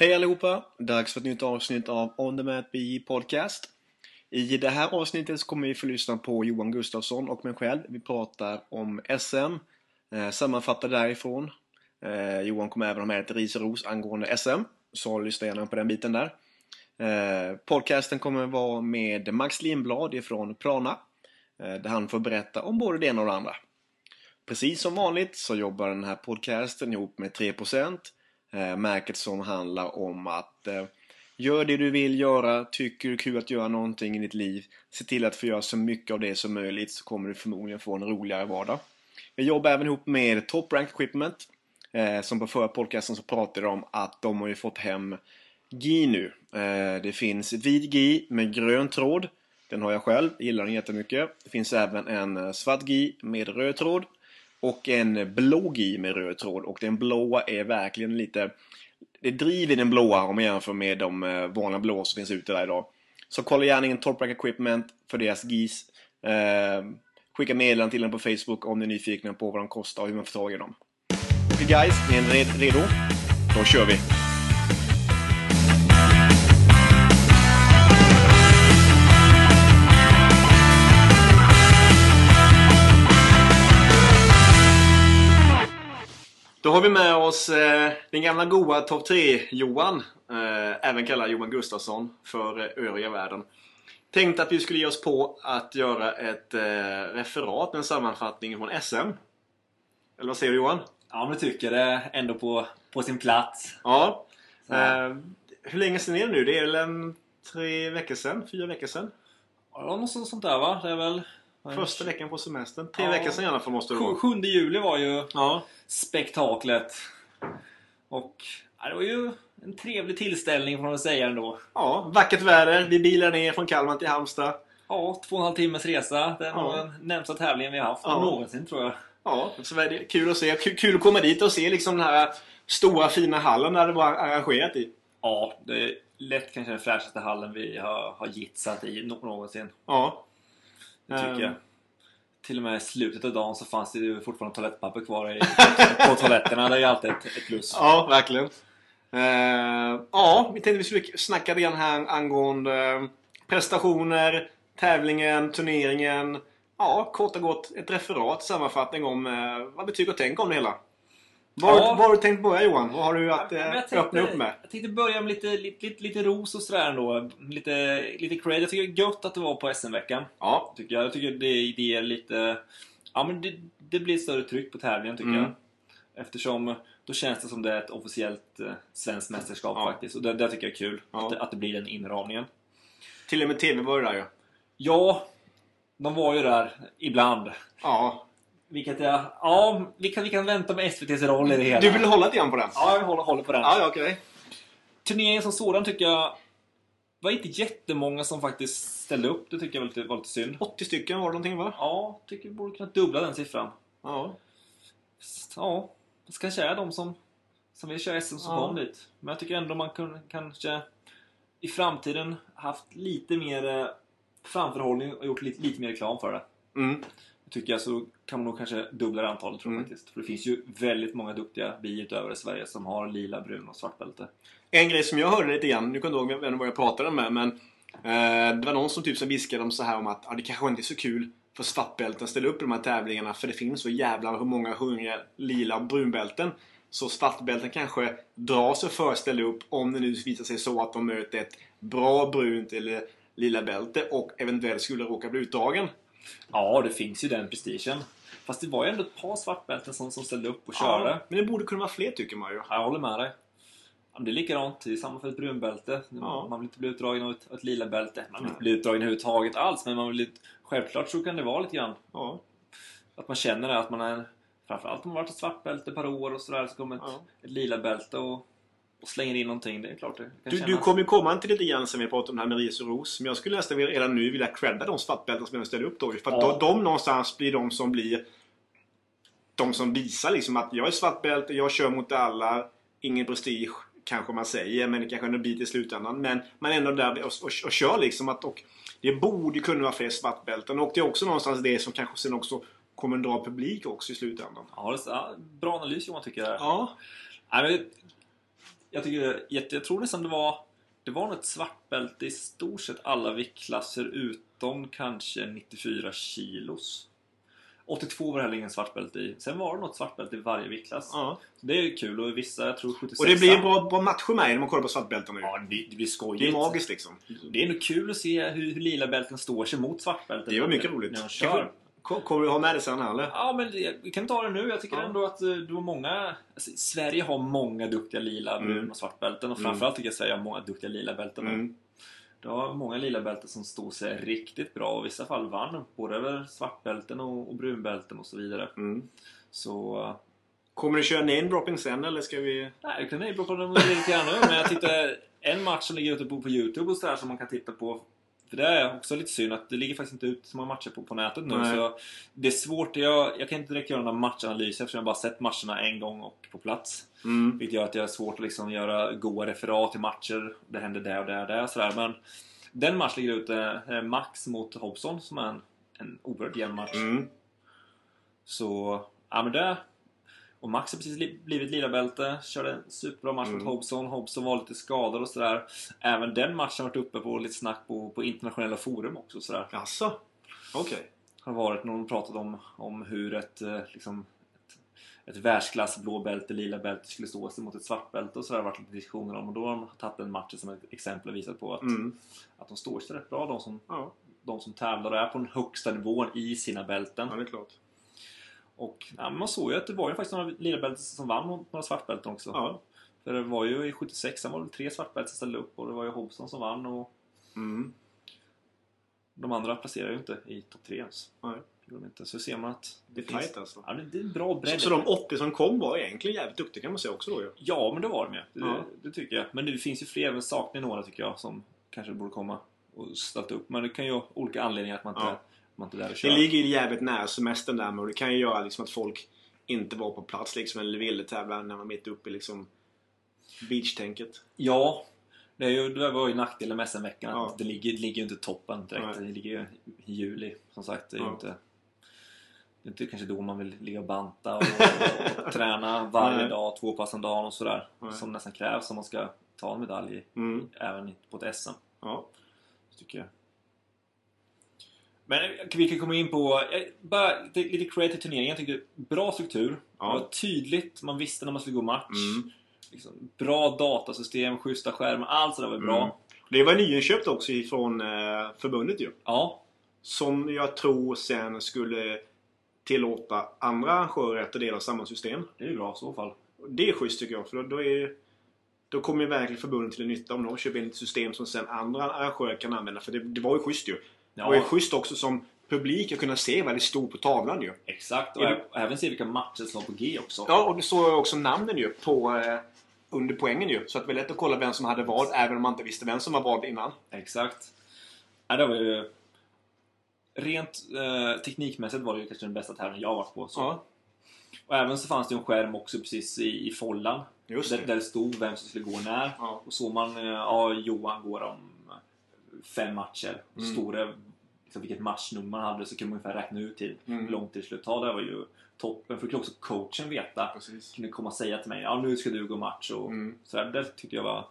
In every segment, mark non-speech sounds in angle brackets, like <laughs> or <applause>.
Hej allihopa! Dags för ett nytt avsnitt av On the Mat BJ Podcast. I det här avsnittet så kommer vi få lyssna på Johan Gustafsson och mig själv. Vi pratar om SM, eh, sammanfattar därifrån. Eh, Johan kommer även ha med lite ris och ros angående SM, så lyssna gärna på den biten där. Eh, podcasten kommer vara med Max Lindblad ifrån Prana, eh, där han får berätta om både det ena och det andra. Precis som vanligt så jobbar den här podcasten ihop med 3% Eh, märket som handlar om att eh, Gör det du vill göra, tycker du är kul att göra någonting i ditt liv Se till att få göra så mycket av det som möjligt så kommer du förmodligen få en roligare vardag. Jag jobbar även ihop med Top Rank Equipment eh, Som på förra podcasten så pratade om att de har ju fått hem GI nu. Eh, Det finns vit GI med grön tråd. Den har jag själv, gillar den jättemycket. Det finns även en eh, svart GI med röd tråd och en blå GI med röd tråd och den blåa är verkligen lite det driver den blåa om man jämför med de eh, vanliga blåa som finns ute där idag. Så kolla gärna in Toprak Equipment för deras GIS. Eh, skicka meddelanden till dem på Facebook om ni är nyfikna på vad de kostar och hur man får tag i dem. Okej okay guys, ni är redo? Då kör vi! Då har vi med oss eh, den gamla goa topp 3-Johan. Eh, även kallad Johan Gustafsson för eh, övriga världen. Tänkte att vi skulle ge oss på att göra ett eh, referat, en sammanfattning från SM. Eller vad säger du Johan? Ja, men tycker det ändå på, på sin plats. Ja. Eh, hur länge sedan är det nu? Det är väl en tre veckor sedan? Fyra veckor sedan? Ja, något sånt där va? Det är väl... Första veckan på semestern. Tre Ja. veckor sedan i alla fall måste det vara. 7 juli var ju Ja. spektaklet. Och ja, det var ju en trevlig tillställning får man väl säga ändå. ja, vackert väder. Vi bilar ner från Kalmar till Halmstad. Ja, två och en halv timmes resa. Det är nog Ja. den närmsta tävlingen vi har haft Ja. någonsin tror jag. Ja, så är det kul att se. Kul, att komma dit och se liksom den här stora fina hallen där det var arrangerat i. Ja, det är lätt kanske den fräschaste hallen vi har, har gitsat i nå- någonsin. Ja. Det tycker Ehm. jag. Till och med i slutet av dagen så fanns det ju fortfarande toalettpapper kvar i, <laughs> på toaletterna. Det är ju alltid ett, ett plus. Ja, verkligen. Eh, ja, vi tänkte vi skulle snacka grann här angående eh, prestationer, tävlingen, turneringen. Ja, kort och gott ett referat, sammanfattning om eh, vad vi tycker och tänker om det hela. Var, Ja. var har du tänkt börja Johan? Vad har du att Ja, eh, tänkte- öppna upp med? Jag tänkte börja med lite, lite, lite, lite ros och sådär ändå. Lite, lite cred. Jag tycker det är gött att det var på SM-veckan. Ja, Tycker jag. jag tycker det, det ger lite... Ja men det, det blir större tryck på tävlingen tycker Mm. jag. Eftersom då känns det som det är ett officiellt eh, svenskt mästerskap Ja. faktiskt. Och det, det tycker jag är kul. Ja. Att, det, att det blir den inramningen. till och med TV var det där ju. Ja, de var ju där ibland. Ja. Vilket jag... Ja, vi kan, vi kan vänta med SVT's roll i det hela. Du vill hålla lite grann på den? Ja, jag håller, håller på den. Ja, okej. Turneringen som sådan tycker jag var inte jättemånga som faktiskt ställde upp. Det tycker jag var lite, var lite synd. 80 stycken var det någonting va? Ja, tycker vi borde kunna dubbla den siffran. Ja. Ja, det kanske är de som, som vill köra SM som Ja. kom dit. Men jag tycker ändå man kunde kanske i framtiden haft lite mer eh, framförhållning och gjort lite, lite mer reklam för det. Mm. Tycker jag så kan man nog kanske dubbla det antalet tror jag Mm. faktiskt. För det finns ju väldigt många duktiga biutövare i Sverige som har lila, brun och svart bälte. En grej som jag hörde lite grann, nu kommer jag inte ihåg vem jag pratade med, men eh, det var någon som typ som viskade om så här om att ja, det kanske inte är så kul för svartbälten att ställa upp i de här tävlingarna för det finns så jävla hur många hungriga lila och brunbälten. Så svartbälten kanske drar sig för att ställa upp om det nu visar sig så att de möter ett bra brunt eller lila bälte och eventuellt skulle råka bli utdragen. Ja, det finns ju den prestigen. Fast det var ju ändå ett par svartbälten som, som ställde upp och körde. Ja, men det borde kunna vara fler tycker man ju. Ja, Jag håller med dig. Det är likadant. Det är samma för ett brunbälte. Ja. Man vill inte bli utdragen av ett, ett lila bälte. Man vill inte bli utdragen överhuvudtaget alls. Men man vill, självklart så kan det vara lite grann. Ja. Att man känner det, att man är... Framförallt om man varit ett svart bälte ett par år och sådär. Så kommer ett, Ja. ett lila bälte och, och slänger in någonting. Det är klart det Du, du kommer ju komma till lite grann som vi pratade om det här med ris och ros. Men jag skulle nästan redan nu vilja credda de svartbälten som jag ställer upp då. För att Ja. de, de någonstans blir de som blir de som visar liksom att jag är svartbälte, jag kör mot alla, ingen prestige kanske man säger, men det kanske ändå blir till slutändan. Men man är ändå där och, och, och kör liksom att och det borde kunna vara fler svartbälten och det är också någonstans det som kanske sen också kommer dra publik också i slutändan. Ja, det är, bra analys Johan tycker jag. Ja. Nej, men, jag tycker jätte, jag tror nästan det var det var nog ett svartbälte i stort sett alla viktklasser utom kanske 94 kilos. 82 var det heller ingen svartbälte i. Sen var det något svartbälte i varje viktklass. Ja. Det är ju kul och vissa, jag tror 76 Och det blir bra, bra matcher med när man kollar på svartbälten nu. Ja, det, det blir skojigt. det är magiskt liksom. Det är nog kul att se hur, hur lila bälten står sig mot svartbälten. Det var mycket roligt. När de kör. Kanske- Kommer du ha med det sen här eller? Ja, men vi kan ta det nu. Jag tycker Ja. ändå att eh, det var många... Alltså, Sverige har många duktiga lila, Mm. brun och svartbälten. Och Mm. framförallt tycker jag Sverige har många duktiga lila bälten. Mm. Det har många lila bälten som stod sig riktigt bra och i vissa fall vann både över svartbälten och, och brunbälten och så vidare. Mm. Så... Kommer du köra name-dropping sen eller ska vi... Nej, jag kan namedroppa dem lite grann nu, men jag tittade en match som ligger ute på, på Youtube och sådär som man kan titta på. För det är också lite synd att det ligger faktiskt inte ut så många matcher på, på nätet nu. Nej. Så det är svårt. Jag, jag kan inte direkt göra några matchanalyser eftersom jag bara sett matcherna en gång och på plats. Mm. Vilket gör att jag har svårt att liksom göra goa referat till matcher. Det händer där och där och där sådär. Men den match ligger ute, eh, Max mot Hobson, som är en, en oerhört jämn match. Mm. Så, ja men det... Och Max har precis li- blivit lila bälte, körde en superbra match Mm. mot Hobson. Hobson var lite skadad och sådär. Även den matchen har varit uppe på lite snack på, på internationella forum också. Sådär. Jaså? Okej. Har varit när de pratat om, om hur ett, eh, liksom, ett, ett världsklass blå bälte, lila bälte skulle stå sig mot ett svart bälte och sådär. har varit lite diskussioner om. Och då har de tagit den matchen som ett exempel och visat på att, Mm. att de står sig rätt bra. De som, Ja. de som tävlar och är på den högsta nivån i sina bälten. ja, det är klart. Och ja, man såg ju att det var ju faktiskt några lila bälten som vann mot några svartbälten också. Ja. För det var ju i 76 var det tre svartbälten som ställde upp och det var ju Hobson som vann och Mm. de andra placerade ju inte i topp tre ens. Nej. Det de inte. Så ser man att Det är tajt alltså. Ja, det, det är en bra bredd. Så de 80 som kom var egentligen jävligt duktiga kan man säga också då ju. Ja, men det var de ju. Det, Ja. det tycker jag. Men det finns ju fler, men saknar några tycker jag som kanske borde komma och ställt upp. Men det kan ju ha olika anledningar att man inte. Man inte är där och Det kör. ligger ju jävligt nära semestern där men det kan ju göra liksom att folk inte var på plats liksom eller ville tävla när man är mitt uppe i liksom beach-tänket. Ja, det, är ju, det var ju nackdelen med SM-veckan. Ja. Det ligger, det ligger ju inte i toppen direkt. Nej. Det ligger ju i juli. Som sagt, det är ju Ja. inte... Det är inte kanske då man vill ligga och banta och, och <laughs> träna varje Nej. dag, två pass om dagen och sådär. Nej. Som nästan krävs om man ska ta en medalj Mm. även på ett SM. Ja. Tycker jag. Men vi kan komma in på... eh, Bara lite, lite credit till turneringen. Jag tycker bra struktur. Ja. Det var tydligt. Man visste när man skulle gå match. Mm. Liksom, bra datasystem, schyssta skärmar. Allt sådär var bra. Mm. Det var nyinköpt också ifrån eh, förbundet ju. Ja, Som jag tror sen skulle tillåta andra arrangörer att ta del av samma system. det är ju bra i så fall. Det är schysst tycker jag för då, då, är, då kommer ju verkligen förbundet till nytta om de köper in ett system som sen andra arrangörer kan använda. För det, det var ju schysst ju. Det var ju Ja, schysst också som publik att kunna se vad det stod på tavlan ju. exakt. Och Är ä- även se vilka matcher som var på G också. Ja, och det står också namnen ju på eh, under poängen ju. Så att det var lätt att kolla vem som hade vad även om man inte visste vem som var vad innan. Exakt. Ja, det var ju... Rent eh, teknikmässigt var det ju kanske den bästa tävlingen jag varit på. Så. Ja, Och även så fanns det en skärm också precis i, i follan. just Där, det. där det stod vem som skulle gå när. Ja. Och såg man, eh, ja, Johan går om fem matcher. Och Mm. Stod det liksom, vilket matchnummer man hade så kunde man ungefär räkna ut till Mm. hur lång tid det skulle ta. Det var ju toppen. För då kunde också coachen veta. Precis. Kunde komma och säga till mig, ja nu ska du gå match. Och Mm. sådär. Det tyckte jag var,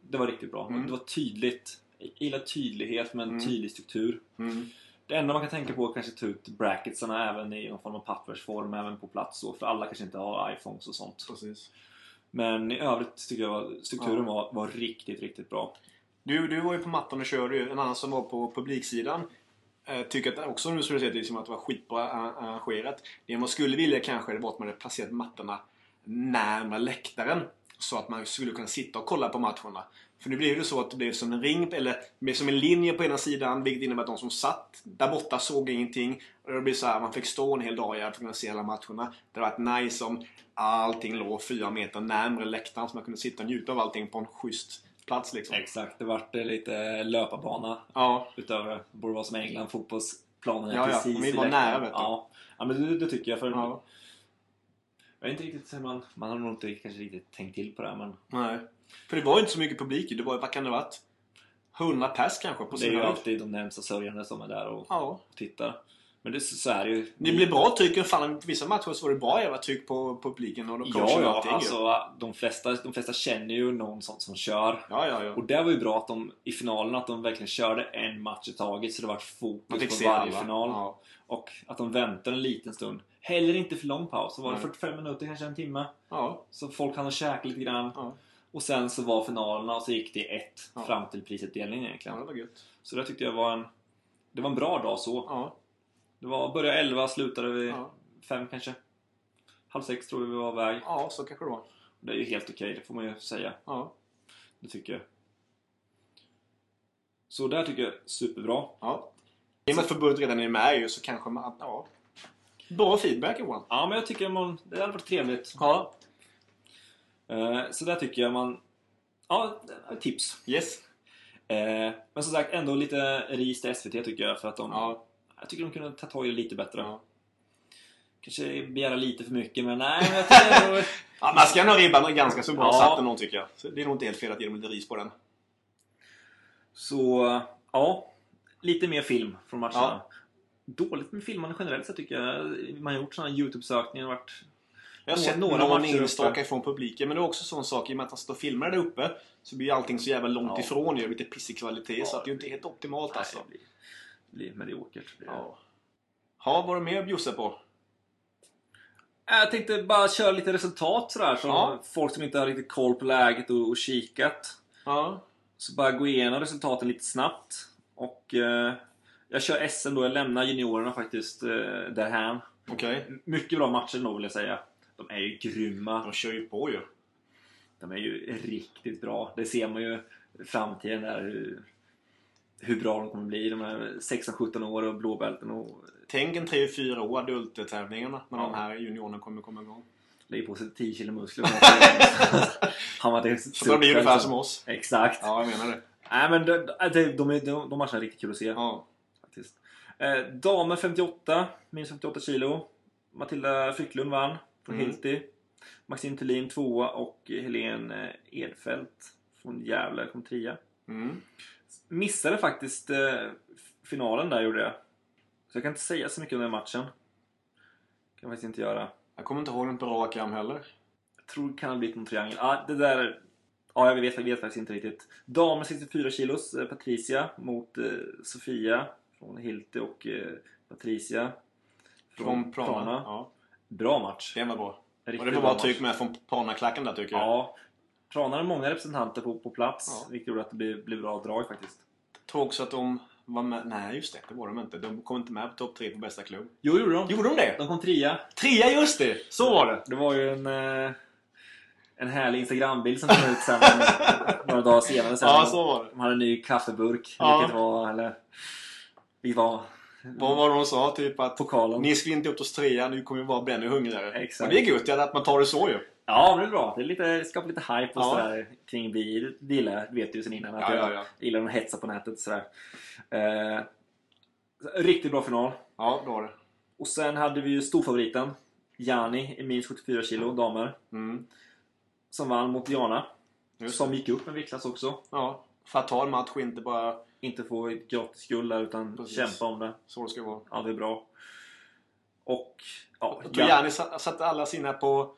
det var riktigt bra. Mm. Det var tydligt. Jag gillar tydlighet men Mm. tydlig struktur. Mm. Det enda man kan tänka på är kanske ta ut bracketsarna även i någon form av pappersform, även på plats. Så, för alla kanske inte har iPhones och sånt. Precis. Men i övrigt tycker jag strukturen Ja. var, var riktigt, riktigt bra. Du, du var ju på mattan och körde ju. En annan som var på publiksidan Eh, tycker att också nu skulle se det som att det var skitbra arrangerat. Det man skulle vilja kanske det var att man hade placerat mattorna närmare läktaren. Så att man skulle kunna sitta och kolla på matcherna. För nu blev det så att det blev som en ring, eller det blev som en linje på ena sidan. Vilket innebär att de som satt där borta såg ingenting. Och det blev så här, man fick stå en hel dag för att kunna se alla matcherna. Det hade varit nice om allting låg fyra meter närmre läktaren. Så man kunde sitta och njuta av allting på en schysst plats liksom. Exakt, det vart lite löparbana Ja, utöver det. borde vara som England, fotbollsplanen är Ja, ja, precis de vill vara nära, vet du. Ja, ja men det, det tycker jag. För ja. Jag vet inte riktigt, hur man, man har nog inte kanske riktigt tänkt till på det här, men Nej. För det var ju inte så mycket publik Det var vad kan det ha varit? 100 pers kanske på det är ju alltid de närmsta sörjande som är där och Ja. tittar. Men det, så är det ju. Det blir bra tryck. Fan, vissa matcher så var det bra jävla tryck på publiken och coachen Ja, ja, alltså de flesta, de flesta känner ju någon som, som kör. ja, ja, ja. Och det var ju bra att de i finalen att de verkligen körde en match i taget så det var fokus på varje alla. final. Ja. Och att de väntade en liten stund. Heller inte för lång paus. Så var det Nej. 45 minuter, kanske en timme. Ja. Så folk hann käka lite grann. Ja. Och sen så var finalerna och så gick det ett Ja. fram till prisutdelningen ja, egentligen. det var gött. Så det tyckte jag var en... Det var en bra dag så. Ja. Det var, började 11, slutade vid Ja. 5 kanske. Halv sex tror vi vi var iväg. ja, så kanske det var. Det är ju helt okej, det får man ju säga. Ja. Det tycker jag. Så där tycker jag superbra. ja. I och med att förbundet redan är med ju så kanske man... Ja. Bra feedback Johan. Ja, men jag tycker man, det hade varit trevligt. Ja. Eh, så där tycker jag man... Ja, tips. Yes. Eh, men som sagt, ändå lite ris till SVT tycker jag för att de... Ja. Jag tycker de kunde ta tag i det lite bättre. Ja. Kanske begära lite för mycket, men nej, men <laughs> jag tycker ändå... ja man ska nog ribban ganska så bra Ja. satt ändå tycker jag. Så det är nog inte helt fel att ge dem lite ris på den. Så, ja. Lite mer film från matcherna. Ja. Dåligt med filmande generellt sett tycker jag. Man har gjort sådana Youtube-sökningar och varit... Jag har sett några någon enstaka uppe. från publiken men det är också sån sak i och med att han står och filmar där uppe så blir allting så jävla långt Ja. ifrån ju. Lite pissig kvalitet Ja, så att det är ju inte helt optimalt Nej, alltså. Blir, mediokert. Blir- Ja. Ha, vad har du mer att bjussa på? Jag tänkte bara köra lite resultat sådär. Så Ja. folk som inte har riktigt koll på läget och, och kikat. Ja. Så bara gå igenom resultaten lite snabbt. Och eh, jag kör SM då. Jag lämnar juniorerna faktiskt eh, därhän. Okej. Mycket bra matcher då vill jag säga. De är ju grymma. De kör ju på ju. De är ju riktigt bra. Det ser man ju i framtiden där. Hur, hur bra de kommer bli. De är 16-17 år och blåbälten och Tänk en 3-4 år adulttävlingarna när Ja. de här juniorerna kommer komma igång. lägger på sig 10 kilo muskler. <laughs> Han var det Så det blir ungefär som oss. Exakt. Ja, jag menar det. Nej men de, de, de, de, de matcherna är riktigt kul att se. Ja. Faktiskt. Eh, damer 58, minus 58 kilo. Matilda Frycklund vann från Mm. Hilti. Maxine Thulin tvåa och Helene Edfeldt från Gävle kom trea. Mm. Missade faktiskt eh, finalen där gjorde jag. Så jag kan inte säga så mycket om den matchen. kan jag faktiskt inte göra. Jag kommer inte ihåg den på rak arm heller. Jag tror det kan ha blivit någon triangel. Ja, det där... Ja, jag vet, jag vet faktiskt inte riktigt. Damer 64 kilos, eh, Patricia mot eh, Sofia från Hilti och eh, Patricia Från Prana. Prana. Ja. Bra match. Den var bra. Riktigt Och det var bra match. tryck med från Prana-klacken där tycker jag. Ja. Prana hade många representanter på, på plats, Ja. vilket gjorde att det blev, blev bra drag faktiskt. Tror också att de var med... Nej, just det. Det var de inte. De kom inte med på topp 3 på bästa klubb. Jo, gjorde de. Gjorde de det? De kom trea. Trea, just det! Så var det! Det var ju en, eh, en härlig Instagrambild som kom ut sen <laughs> några dagar senare. Sen. Ja, så var det. De hade en ny kaffeburk, Ja. vilket var... Eller, vilket var Vad var det de sa? Typ att pokalen. ni skulle inte upp hos trea, nu kommer vi vara ännu hungrigare. Exakt. Och det är gött ja, att man tar det så ju. Ja, men det är bra. Det, är lite, skapar lite hype och Ja. sådär kring bi. Det gillar jag. Vet du ju sen innan. Att Ja, jag ja, ja. gillar att hetsa på nätet. Sådär. Eh, riktigt bra final. Ja, det var det. Och sen hade vi ju storfavoriten. Jani i minus 74 kilo, damer. Mm. Som vann mot Diana. Just Som gick upp en viktklass också. Ja. En match, inte bara Inte få ett gratis guld där, utan Precis. kämpa om det. så det ska vara. Ja, det är bra. Och... Ja, Jag Jani sa- satte alla sina på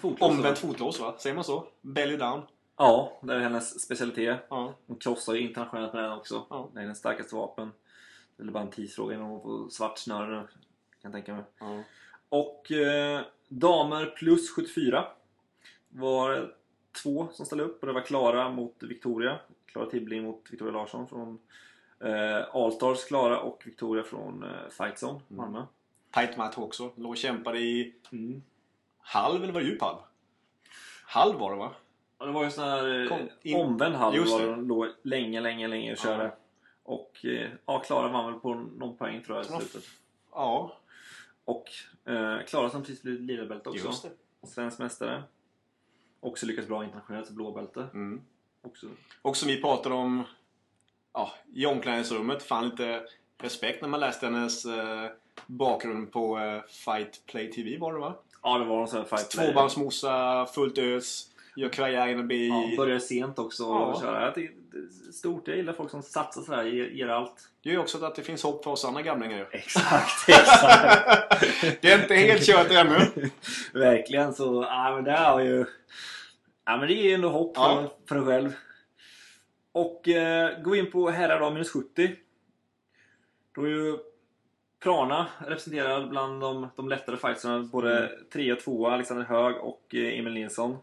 fotlås, omvänt fotlås va? Säger man så? Belly down. Ja, det är hennes specialitet. Ja. Hon krossar ju internationellt med den också. Ja. Det är hennes starkaste vapen. Det är bara en tidsfråga innan hon får svart snöre nu. Kan jag tänka mig. ja. Och eh, damer plus 74 var två som ställde upp och det var Klara mot Victoria. Klara Tibbling mot Victoria Larsson från eh, Allstars Klara och Victoria från eh, Fightzone, Malmö. Tight match också. Låg och kämpade i Mm. Halv eller var det djup halv? Halv var det va? Och det var ju sån här Kom eh, in- omvänd halv Just var det. det. De låg länge, länge, länge och körde. Ja. Och eh, ja, Klara vann väl på någon poäng tror jag i Ja. slutet. Ja, Och eh, Klara som precis blivit lilabälte också. just det. Svensk mästare. Också lyckats bra internationellt, blåbälte. Mm. Också. Och som vi pratade om ja, i omklädningsrummet, fan lite respekt när man läste hennes eh, bakgrund på eh, Fight Play TV var det va? Ja, det var en sån här fight play. Tvåbarnsmorsa, fullt ös. gör karriär inom BI. Ja, börjar sent också och Ja. köra. Är stort. Jag gillar folk som satsar sådär, ger, ger allt. Det gör ju också att det finns hopp för oss andra gamlingar ju. Exakt, <laughs> exakt. Det är inte helt kört ännu. <laughs> Verkligen så, ja men det har ju... Ja men det ger ju ändå hopp Ja. för, för en själv. Och eh, gå in på herrar då, minus 70. Då är ju Prana representerad bland de, de lättare fightersarna. Både Mm. 3 och 2 Alexander Hög och eh, Emil Nilsson.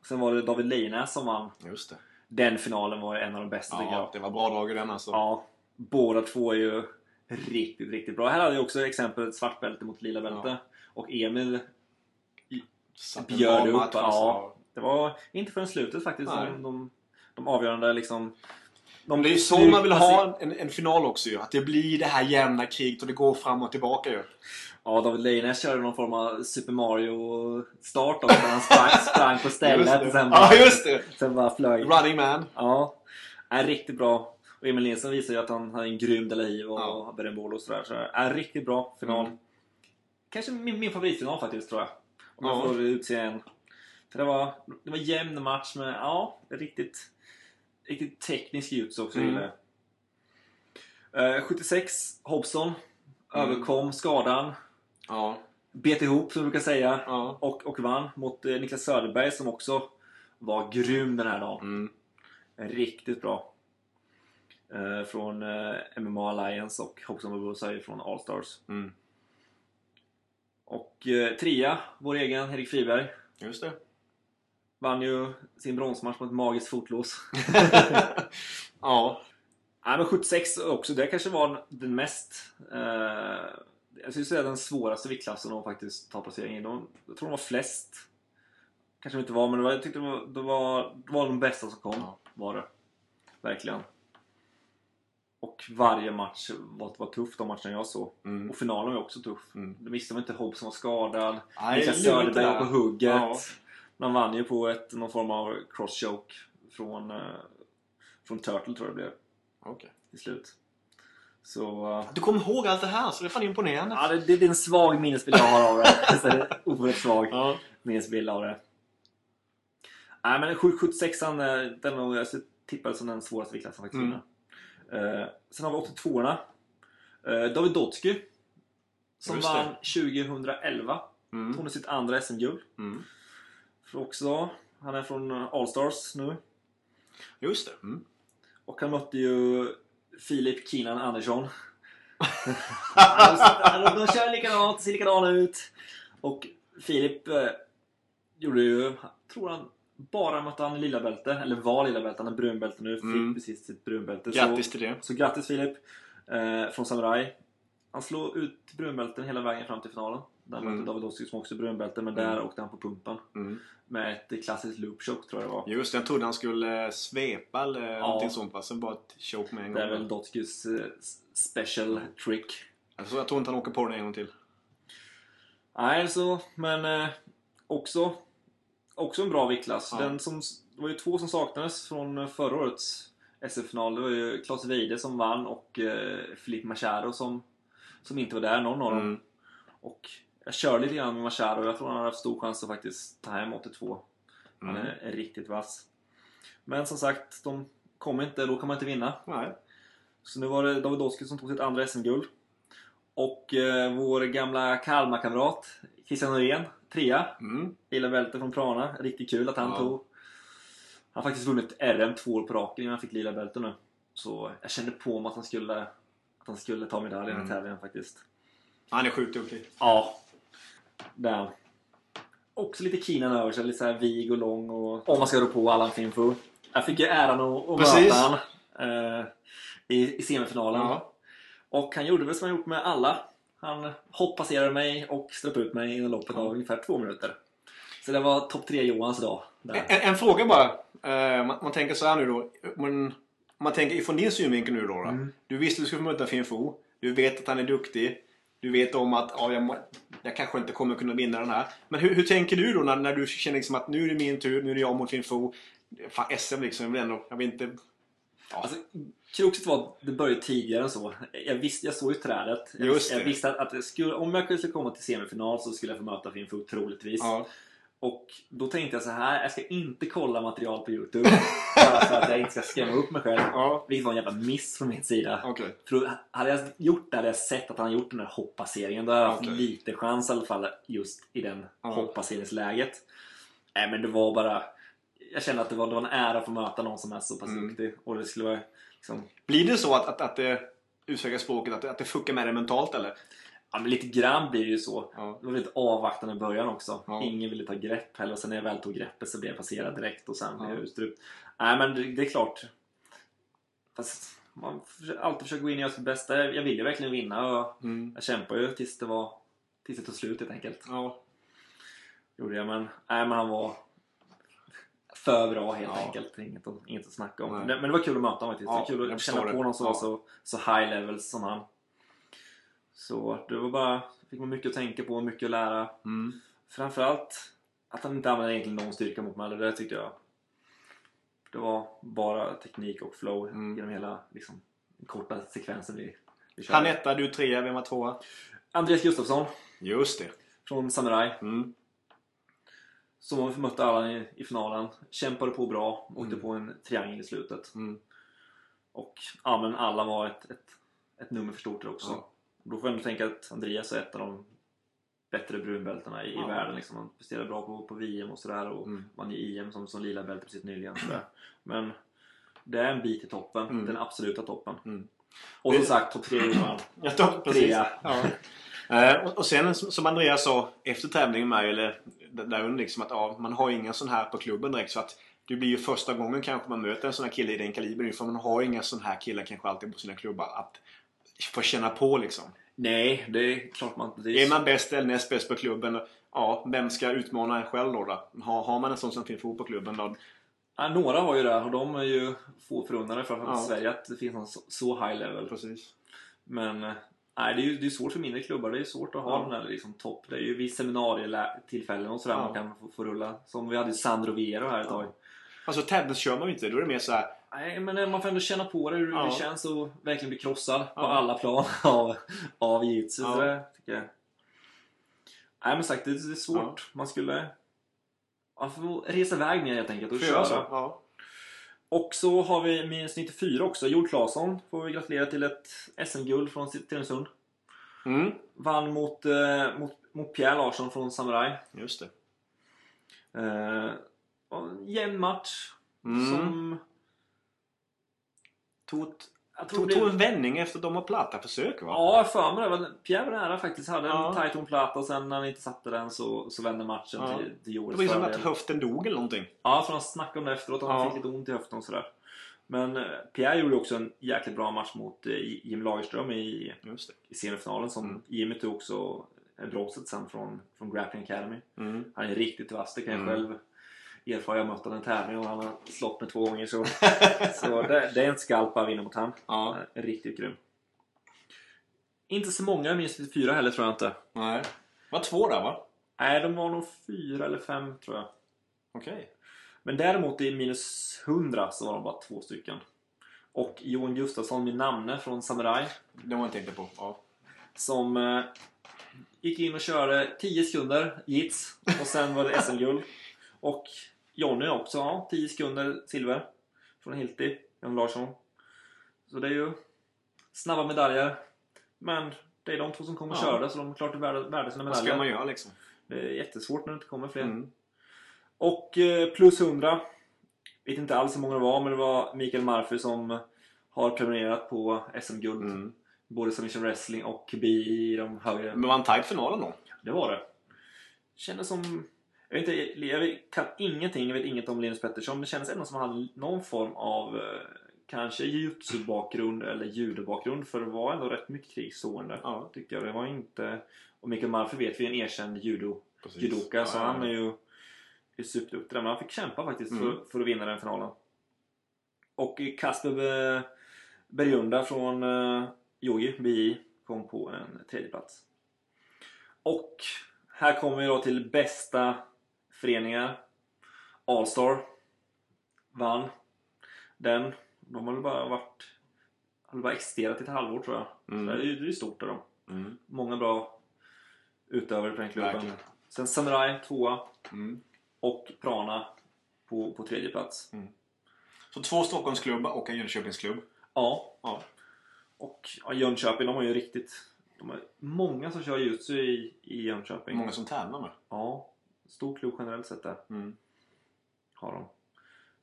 Och sen var det David Leinäs som vann. Just det. Den finalen var en av de bästa tycker jag. Ja, det var bra drag i den alltså. Ja, båda två är ju riktigt, riktigt bra. Här hade jag också exemplet svartbälte mot lila bälte. Ja. Och Emil bjöd upp. match, Ja, alltså. det var inte förrän slutet faktiskt Nej. som de, de avgörande liksom... Men det är ju så man vill ha en, en final också ju. Att det blir det här jämna kriget och det går fram och tillbaka ju. Ja, David Leijnäs körde någon form av Super Mario-start också. där Han sprang, <laughs> sprang på stället och sen bara, Ja, just det! sen bara flög. Running man. Ja, är riktigt bra. Och Emil Nilsson visar ju att han har en grym Delahiv och Ja. Berembolo och sådär. Så är riktigt bra final. Mm. Kanske min, min favoritfinal faktiskt, tror jag. Om jag Ja. får utse en. För det var, det var jämn match med, ja, riktigt, riktigt teknisk juts också. Mm. gillar jag. Eh, 76, Hobson. Mm. Överkom skadan. Ja. Bet ihop, som du brukar säga. Ja. Och, och vann mot eh, Niklas Söderberg som också var grym den här dagen. Mm. Riktigt bra. Eh, från eh, MMA Alliance och Hobson Barbosa är från Allstars. Mm. Och eh, trea, vår egen Erik Friberg. Just det. Vann ju sin bronsmatch mot ett magiskt fotlås. <laughs> ja. Nej men 76 också, det kanske var den mest... Eh, jag skulle säga den svåraste viktklassen att faktiskt ta placering i. De, jag tror de var flest. Kanske de inte var, men det var, jag tyckte det var, det var, det var de bästa som kom. Ja. Var det. Verkligen. Och varje match var, var tuff, de matcherna jag såg. Mm. Och finalen var också tuff. Mm. Det visste man inte Hope som var skadad. Niklas Söderberg var på hugget. Ja. De vann ju på ett, någon form av cross-choke från, eh, från Turtle tror jag det blev Okej. till slut. Så... eh, Du kommer ihåg allt det här, så det är fan imponerande. Ja, det, det, det är en svag minnesbild jag har av det. Så <laughs> det är oerhört svag Ja. minnesbild av det. Nej men 776 an den var jag tippade som den svåraste viktklassen faktiskt. Mm. Eh, sen har vi 82orna. Eh, David Dotsky. Som Just det. vann 2011. Mm. Tog nu sitt andra SM-guld. Mm. Också, han är från Allstars nu. Just det. Mm. Och han mötte ju Filip Keenan Andersson. <laughs> alltså, de kör likadant, ser likadana ut. Och Filip eh, gjorde ju, tror han, bara mötte han lilla bälte, eller var lilla bälte, han är brunbälte nu, fick Mm. precis sitt brunbälte. Grattis Så, till det. så grattis Filip! Eh, från Samurai. Han slog ut brunbälten hela vägen fram till finalen. Där Mm. mötte David Oskar som också brunbälte, men Mm. där åkte han på pumpen. Mm. Med ett klassiskt loop choke tror jag det var. Just det, jag trodde han skulle eh, svepa eller Ja. någonting sånt va? Sen bara ett choke med en Det är gång. väl Dotskys eh, special trick. Alltså, jag tror inte han åker på den en gång till. Nej, så, men eh, också, också en bra viktklass. Ja. Den som, det var ju två som saknades från förra årets SF-final. Det var ju Claes Weide som vann och eh, Filip Machado som, som inte var där, någon av dem. Mm. Och jag kör lite grann med Machado. Jag tror han har haft stor chans att faktiskt ta hem 82. Han Mm. är, riktigt vass. Men som sagt, de kommer inte, då kan man inte vinna. Nej. Så nu var det David Oskar som tog sitt andra SM-guld. Och eh, vår gamla Kalmar-kamrat Christian Norén, trea. Mm. Bälte från Prana. Riktigt kul att han Ja. tog. Han har faktiskt vunnit RM två år på raken innan han fick lila bälte nu. Så jag kände på mig att han skulle, att han skulle ta medalj i den här Mm. tävlingen faktiskt. Han är sjukt duktig. Ja. Där. Också lite Keenan över sig, lite såhär vig och lång och... Om man ska rå på Allan Finfo. Jag fick ju äran att, möta han eh, i, i semifinalen. Ja. Och han gjorde väl som han gjort med alla. Han hoppasserade mig och ströp ut mig inom loppet av ungefär två minuter. Så det var topp tre Johans dag. En, en fråga bara. Eh, man, man tänker så här nu då. Man, man tänker ifrån din synvinkel nu då. då. Mm. Du visste att du skulle få möta Finfo. Du vet att han är duktig. Du vet om att ja, jag, jag kanske inte kommer kunna vinna den här. Men hur, hur tänker du då när, när du känner liksom att nu är det min tur, nu är det jag mot Finfo. Fan SM liksom, jag vill ändå, jag vill inte... Alltså, kruxet var att det började tidigare än så. Jag, visste, jag såg ju trädet. Jag, jag visste att, att skulle, om jag skulle komma till semifinal så skulle jag få möta Finfo troligtvis. Ja. Och då tänkte jag så här, jag ska inte kolla material på Youtube. <laughs> Bara för att jag inte ska skrämma upp mig själv. Ja, Vilket var en jävla miss från min sida. okej. För hade jag gjort det hade jag sett att han gjort den där hoppasseringen. Då hade jag haft Okej. lite chans i alla fall just i den Ja. hoppasseringsläget. Nej men det var bara... Jag kände att det var, det var en ära att få möta någon som är så pass Mm. duktig. Och det skulle vara liksom... Blir det så att, att, att det, ursäkta språket, att att det fuckar med dig mentalt eller? Ja men lite grann blir det ju så. Ja. Det var lite avvaktande i början också. Ja. Ingen ville ta grepp heller. Och sen när jag väl tog greppet så blev jag passerad direkt och sen blev Ja. jag utstrypt. Nej men det, det är klart. Fast man får alltid försöker gå in och göra sitt bästa. Jag jag vill ju verkligen vinna och Mm. jag kämpar ju tills det var tills det tog slut helt enkelt. Ja. Gjorde jag men, nej, men han var för bra helt Ja. enkelt. Inget att, inget att snacka om. Nej. Men, det var kul att möta honom faktiskt. Ja, det var kul att känna på det. någon som var så, så high levels som han. Så det var bara, fick man mycket att tänka på, mycket att lära. Mm. Framförallt att han inte använde egentligen någon styrka mot mig. Det tyckte jag. Det var bara teknik och flow Mm. genom hela liksom, korta sekvensen vi, vi körde. Han etta, du trea, vem var tvåa? Andreas Gustafsson Just det. från Samurai. Mm. Som vi mötte alla i, i finalen. Kämpade på bra. Åkte Mm. på en triangel i slutet. Mm. Och ja, men alla var ett, ett, ett nummer för stort också. Ja. Då får jag ändå tänka att Andreas är ett av de bättre brunbältarna i, Ja. i världen. Liksom. Han presterar bra på, på VM och sådär. Och Mm. vann ju EM som, som lila bälte precis nyligen. Sådär. Men det är en bit till toppen. Mm. Den absoluta toppen. Mm. Och som sagt, topp tre. Ja, precis. Trea. Ja. Eh, och- och sen som Andreas sa efter tävlingen med eller där under liksom att ja, man har ingen sån här på klubben direkt så att det blir ju första gången kanske man möter en sån här kille i den kalibern för man har inga sån här killar kanske alltid på sina klubbar att få känna på liksom. Nej, det är klart man inte... Är man bäst eller näst bäst på klubben, ja, vem ska utmana en själv då? då? Har, har man en sån som finns på klubben då? Ja, några har ju det och de är ju få förunnade framförallt Ja. i Sverige att det finns någon så, så high level. Precis. Men eh, nej, det är ju det är svårt för mindre klubbar. Det är svårt att ha Ja. den där liksom, topp. Det är ju vid seminarietillfällen och sådär Ja. man kan få, få rulla. Som vi hade ju Sandro Viero här ett Ja. tag. Alltså tennis kör man ju inte, då är det mer så här. Nej, men eh, man får ändå känna på det hur Ja. det känns att verkligen bli krossad på Ja. alla plan <laughs> av, av jitsu. Ja. Det tycker jag. Nej, men sagt, det, det är svårt. Man skulle man får resa iväg mer helt enkelt och göra köra. Och så har vi minus 94 också. Joel Claesson får vi gratulera till ett SM-guld från Stenungsund. Mm. Vann mot, eh, mot, mot Pierre Larsson från Samurai. Just det. Eh, jämn match. Mm. Som... Tog, tog, det, tog en vändning efter de har platta försök va? Ja, för mig det. var- Pierre nära faktiskt. Hade Ja. en tight on plata och sen när han inte satte den så, så vände matchen Ja. till, till Det Joels var ju som att höften dog eller någonting. Ja, för han snackade om det efteråt. Han Ja. fick lite ont i höften och sådär. Men eh, Pierre gjorde också en jäkligt bra match mot eh, Jim Lagerström i, det. i semifinalen som Mm. Jimmy tog också eh, bronset sen från, från Grappling Academy. Mm. Han är riktigt vass, det kan jag Mm. själv erfara. Jag mötte honom en tävling och han har slått mig två gånger. Så, <laughs> så det, det är en skalp att vinna mot han. Ja. Eh, Riktigt grym. Inte så många i minst fyra heller tror jag inte. Nej. Det var två där va? Nej, de var nog fyra eller fem tror jag. Okej. Men däremot i minus 100 så var de bara två stycken. Och Johan Gustafsson, min namne från Samurai, Det var jag tänkte på. Ja. som eh, gick in och körde 10 sekunder jits och sen var det SM-guld. <laughs> Och Jonny också, ja, 10 sekunder silver från Hilti, Jan Larsson. Så det är ju snabba medaljer. Men det är de två som kommer Ja. körde så de är klart värda, värda sina Vad ska medaljer. man göra liksom? Det är jättesvårt när det inte kommer fler. Mm. Och eh, plus 100. Vet inte alls hur många det var, men det var Mikael Marfy som har prenumererat på SM-guld. Mm. Både submission wrestling och KBI i de högre. Men var en tight final då? Det var det. Kändes som... Jag vet inte, jag kan ingenting, jag vet inget om Linus Pettersson, men det kändes ändå som att han hade någon form av eh, kanske jujutsu-bakgrund eller judo-bakgrund, för det var ändå rätt mycket krigsstående. Ja. Tyckte jag. Det var inte... Och Mikael Marfy vet vi är en erkänd judo Precis. judoka, så Ja, han är ju är superduktig där. Men han fick kämpa faktiskt Mm. för, för att vinna den finalen. Och Kasper Be- Bergunda från uh, Yogi, BI, kom på en tredje plats. Och här kommer vi då till bästa föreningar. Allstar vann den. De har väl bara varit har bara existerat i ett halvår tror jag. Mm. Så det är ju det är ju stort av dem Mm. många bra utövare på den klubben. Verkligen. Sen Samurai tvåa. Mm. Och Prana på, på tredje plats. Så två Stockholmsklubbar och en Jönköpingsklubb. Ja. Ja. Och ja, Jönköping, de har ju riktigt... De har många som kör jutsu i, i Jönköping. Många som tävlar med. Ja. Stor klubb generellt sett där. Mm. Har de.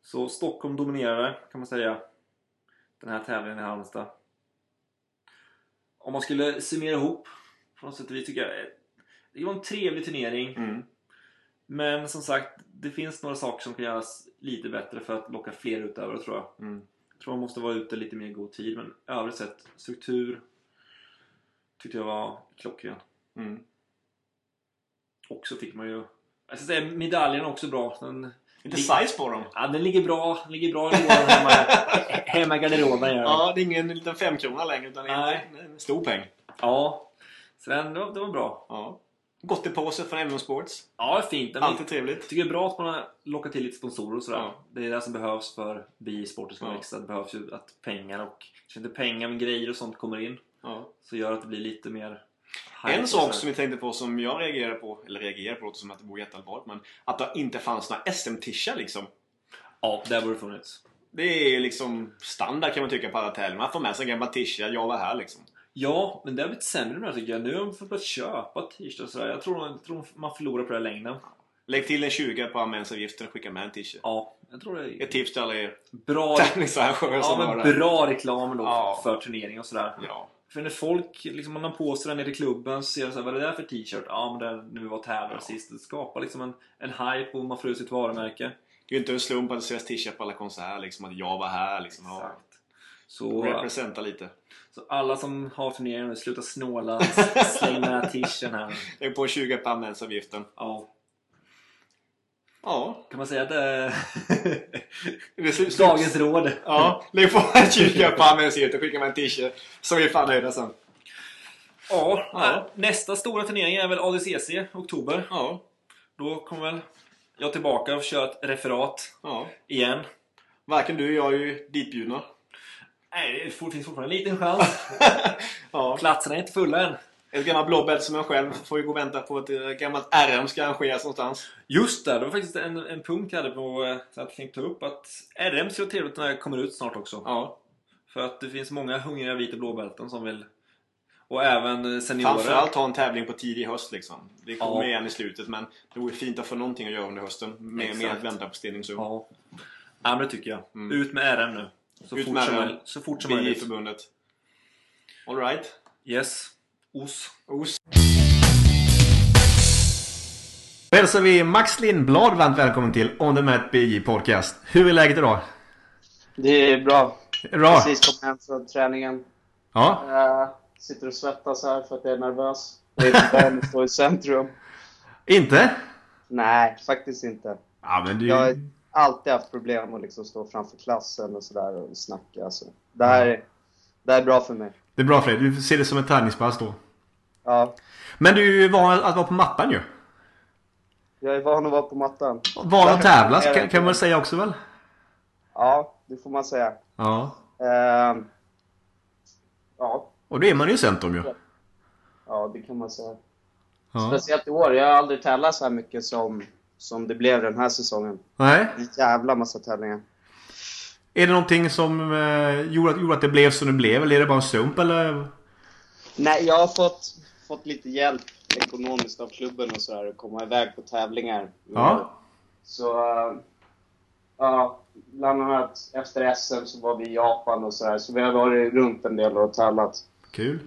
Så Stockholm dominerade kan man säga. Den här tävlingen i Halmstad. Om man skulle summera ihop på något sätt vis tycker jag det var en trevlig turnering. Mm. Men som sagt, det finns några saker som kan göras lite bättre för att locka fler utövare tror jag. Mm. Jag tror man måste vara ute lite mer i god tid. Men övrigt sett, struktur tyckte jag var klockren. Mm. Och så fick man ju... Jag ska säga medaljen är också bra. Den, Lite size på dem. ja, den ligger bra, ligger bra i lådan hemma, <laughs> hemma i garderoben. Gör den. Ja, det är ingen liten femkrona längre utan Nej. en, stor peng. ja. Så den, det, var, det var bra. Ja. Gott i påse från MM Sports. Ja, fint. Den, Alltid trevligt. Jag tycker det är bra att man har lockat till lite sponsorer och sådär. Ja. Det är det som behövs för bi-sporten ska Ja. växa. Det behövs ju att pengar och inte pengar men grejer och sånt kommer in. Ja. Så gör att det blir lite mer hype En sak som vi tänkte på som jag reagerade på, eller reagerade på låter som att det vore jätteallvarligt, men att det inte fanns några SM-tischer liksom. Ja, där borde det funnits. Det är liksom standard kan man tycka på alla tävlingar. Man får med sig en gammal tisha, jag var här liksom. Ja, men det har blivit sämre det här tycker jag. Nu har de fått börja köpa t-shirts och sådär. Jag tror, jag tror man förlorar på det här längden. Lägg till en 20 på anmälningsavgiften och skicka med en tisha. Ja, jag tror det är Ett tips till alla er bra, tävlingsarrangörer ja, som men det. bra reklam då Ja. för turnering och sådär. Ja. För när folk, liksom man har på sig den nere i klubben så ser de så här, vad är det där för t-shirt? Ja men det är när vi var och tävlade Ja. sist. Det skapar liksom en, en hype och man får ut sitt varumärke. Det är ju inte en slump att det säljs t-shirt på alla konserter liksom. Att jag var här liksom. Ja. Exakt. Så, Representa lite. så alla som har turneringar nu, sluta snåla. <laughs> Släng med t-shirten här. Lägg på 20 på anmälningsavgiften. Ja. Ja. Kan man säga att det är Det är slut- dagens råd? Ja, lägg på en 20 på anmälningsavgiften och skicka med en t-shirt. Så är vi fan nöjda sen. Ja, Ja. nästa stora turnering är väl ADCC, oktober. Ja. Då kommer väl jag tillbaka och kör ett referat Ja. igen. Varken du och jag är ju ditbjudna. Nej, det finns fortfarande en liten chans. <laughs> Ja. Platserna är inte fulla än. Ett gammalt blåbälte som jag själv får ju gå och vänta på att ett gammalt RM ska arrangeras någonstans. Just det, det var faktiskt en, en punkt jag hade på eh, så att jag tänkte ta upp att RM vara trevligt när det kommer ut snart också. Ja. För att det finns många hungriga vita blåbälten som vill... Och även eh, seniorer. Framförallt ha en tävling på tidig höst liksom. Det kommer Ja. igen i slutet men det vore fint att få någonting att göra under hösten. Med, med Exakt. att vänta på Stenungsund. Ja. ja, men det tycker jag. Mm. Ut med RM nu. Så Ut fort med som RM. möjligt. Så fort som Vi i möjligt. förbundet. Alright. Yes. Os. Os. Då hälsar vi Max Lindblad varmt välkommen till On the Mat BJ Podcast. Hur är läget idag? Det är bra. Bra. Precis kom hem från träningen. Ja. Jag sitter och svettas här för att jag är nervös. Jag är inte van att stå i centrum. Inte? Nej, faktiskt inte. Ja men du... Jag har alltid haft problem att liksom stå framför klassen och sådär och snacka. Så det, här, är- det här är bra för mig. Det är bra dig. Du ser det som ett träningspass då. Ja, Men du är ju van att vara på mattan ju. jag är van att vara på mattan. Van att tävla kan, kan man säga också väl? Ja, det får man säga. Ja. Ehm, ja, Och då är man ju i centrum ju. ja, det kan man säga. Ja. Speciellt i år. Jag har aldrig tävlat så här mycket som, som det blev den här säsongen. Nej. En jävla massa tävlingar. Är det någonting som eh, gjorde, att, gjorde att det blev som det blev? Eller är det bara en slump eller? Nej, jag har fått, fått lite hjälp ekonomiskt av klubben och sådär att komma iväg på tävlingar. Ja. Så, äh, ja, bland annat efter SM så var vi i Japan och sådär. Så vi har varit runt en del och tävlat. Kul.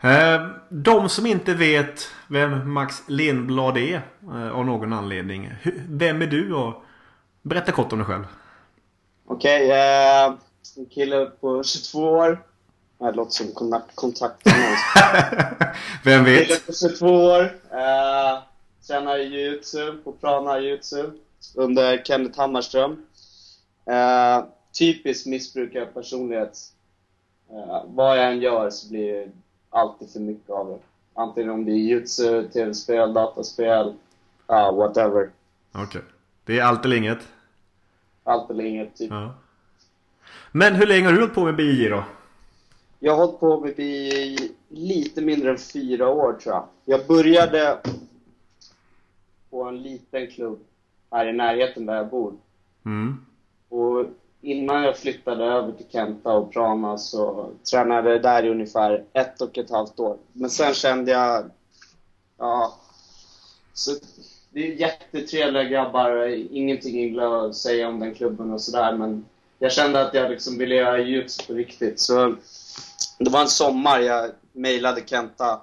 Eh, de som inte vet vem Max Lindblad är eh, av någon anledning. Vem är du och berätta kort om dig själv. Okej, äh, en kille på 22 år. Det låter som kontakt, <laughs> vem Kille vet? på 22 år. Äh, tränar jujutsu på Prana jujutsu under Kenneth Hammarström. Äh, typisk missbrukarpersonlighet. Äh, vad jag än gör så blir det alltid för mycket av det. Antingen om det är jujutsu, tv-spel, dataspel, ja, whatever. Okej. Det är allt eller inget. Allt eller inget, typ. Ja. Men hur länge har du hållit på med BJ då? Jag har hållit på med BI i lite mindre än fyra år tror jag. Jag började på en liten klubb här i närheten där jag bor. Mm. Och innan jag flyttade över till Kenta och Prana så tränade jag där i ungefär ett och ett halvt år. Men sen kände jag, ja, så det är jättetrevliga grabbar, ingenting illa att säga om den klubben och sådär men jag kände att jag liksom ville göra jujutsu på riktigt. Så det var en sommar jag mejlade Kenta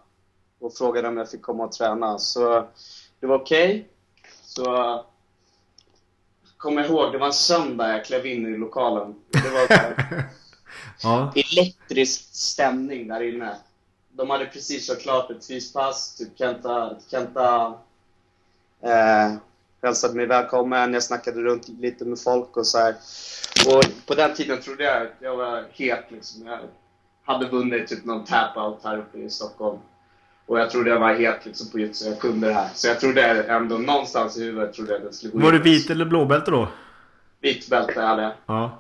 och frågade om jag fick komma och träna. Så det var okej. Okay. Så jag ihåg, det var en söndag jag klev in i lokalen. Det var <laughs> Ja. elektrisk stämning där inne. De hade precis kört klart ett fyspass, typ Kenta, Kenta eh, hälsade mig välkommen, jag snackade runt lite med folk och så här. Och på den tiden trodde jag att jag var het liksom. Jag hade vunnit typ någon tap-out här uppe i Stockholm. Och jag trodde jag var het liksom på jujutsu, jag kunde det här. Så jag trodde ändå någonstans i huvudet trodde jag att jag skulle gå Var du vit eller blåbälte då? Vitt bälte hade jag. Ja.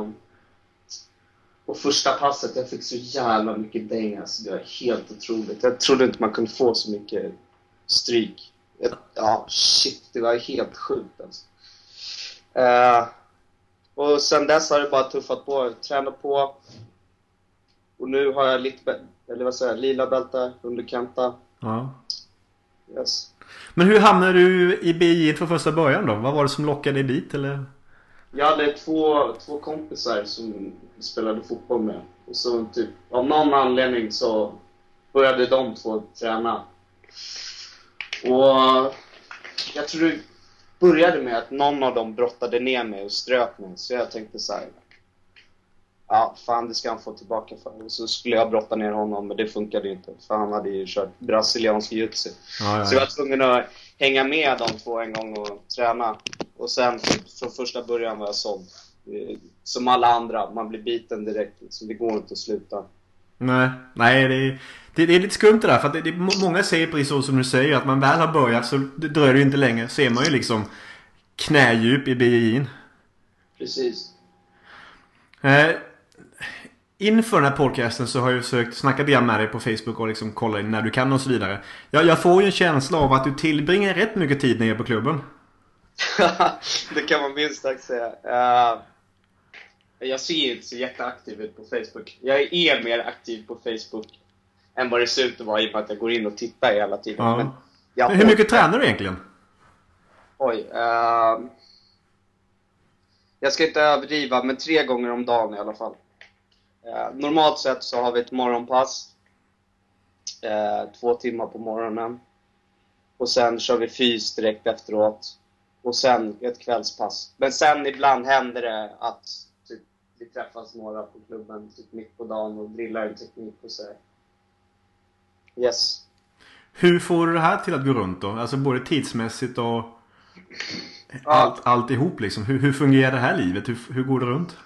Um, och första passet, jag fick så jävla mycket däng alltså. Det var helt otroligt. Jag trodde inte man kunde få så mycket stryk. Ja, shit. Det var helt sjukt alltså. Eh, och sen dess har det bara tuffat på. Tränat på. Och nu har jag lite, eller vad säger jag, lila bälte under Kenta. ja. Yes. Men hur hamnade du i BI från första början då? Vad var det som lockade dig dit eller? Jag hade två, två kompisar som spelade fotboll med. Och så typ, av någon anledning så började de två träna. Och jag tror det började med att någon av dem brottade ner mig och ströp mig. Så jag tänkte så här. Ja, fan det ska han få tillbaka för. Och så skulle jag brotta ner honom, men det funkade ju inte. För han hade ju kört brasiliansk jiu-jitsu. Ja, Så jag var tvungen att hänga med de två en gång och träna. Och sen från första början var jag såld. Eh, Som alla andra, man blir biten direkt. Liksom. Det går inte att sluta. Nej, nej det, är- det, det är lite skumt det där. För att det, det, må- många säger precis så som du säger. Att man väl har börjat så dröjer det inte länge. Ser man ju liksom knädjup i BI. Precis. Eh, inför den här podcasten så har jag försökt snacka lite med dig på Facebook och liksom kolla in när du kan och så vidare. Jag, jag får ju en känsla av att du tillbringar rätt mycket tid nere på klubben. <laughs> det kan man minst sagt säga. Eh, jag ser inte så jätteaktiv ut på Facebook. Jag är mer aktiv på Facebook än vad det ser ut att vara i och med att jag går in och tittar hela tiden. Ja. Men jag hur mycket tränar du egentligen? Oj. ehm, jag ska inte överdriva, men tre gånger om dagen i alla fall. Eh, normalt sett så har vi ett morgonpass. eh, två timmar på morgonen. Och sen kör vi fys direkt efteråt. Och sen ett kvällspass. Men sen ibland händer det att vi träffas några på klubben typ mitt på dagen och drillar en teknik och så. här. Yes. Hur får du det här till att gå runt då? Alltså både tidsmässigt och allt, alltihop liksom. Hur, hur fungerar det här livet? Hur, hur går det runt?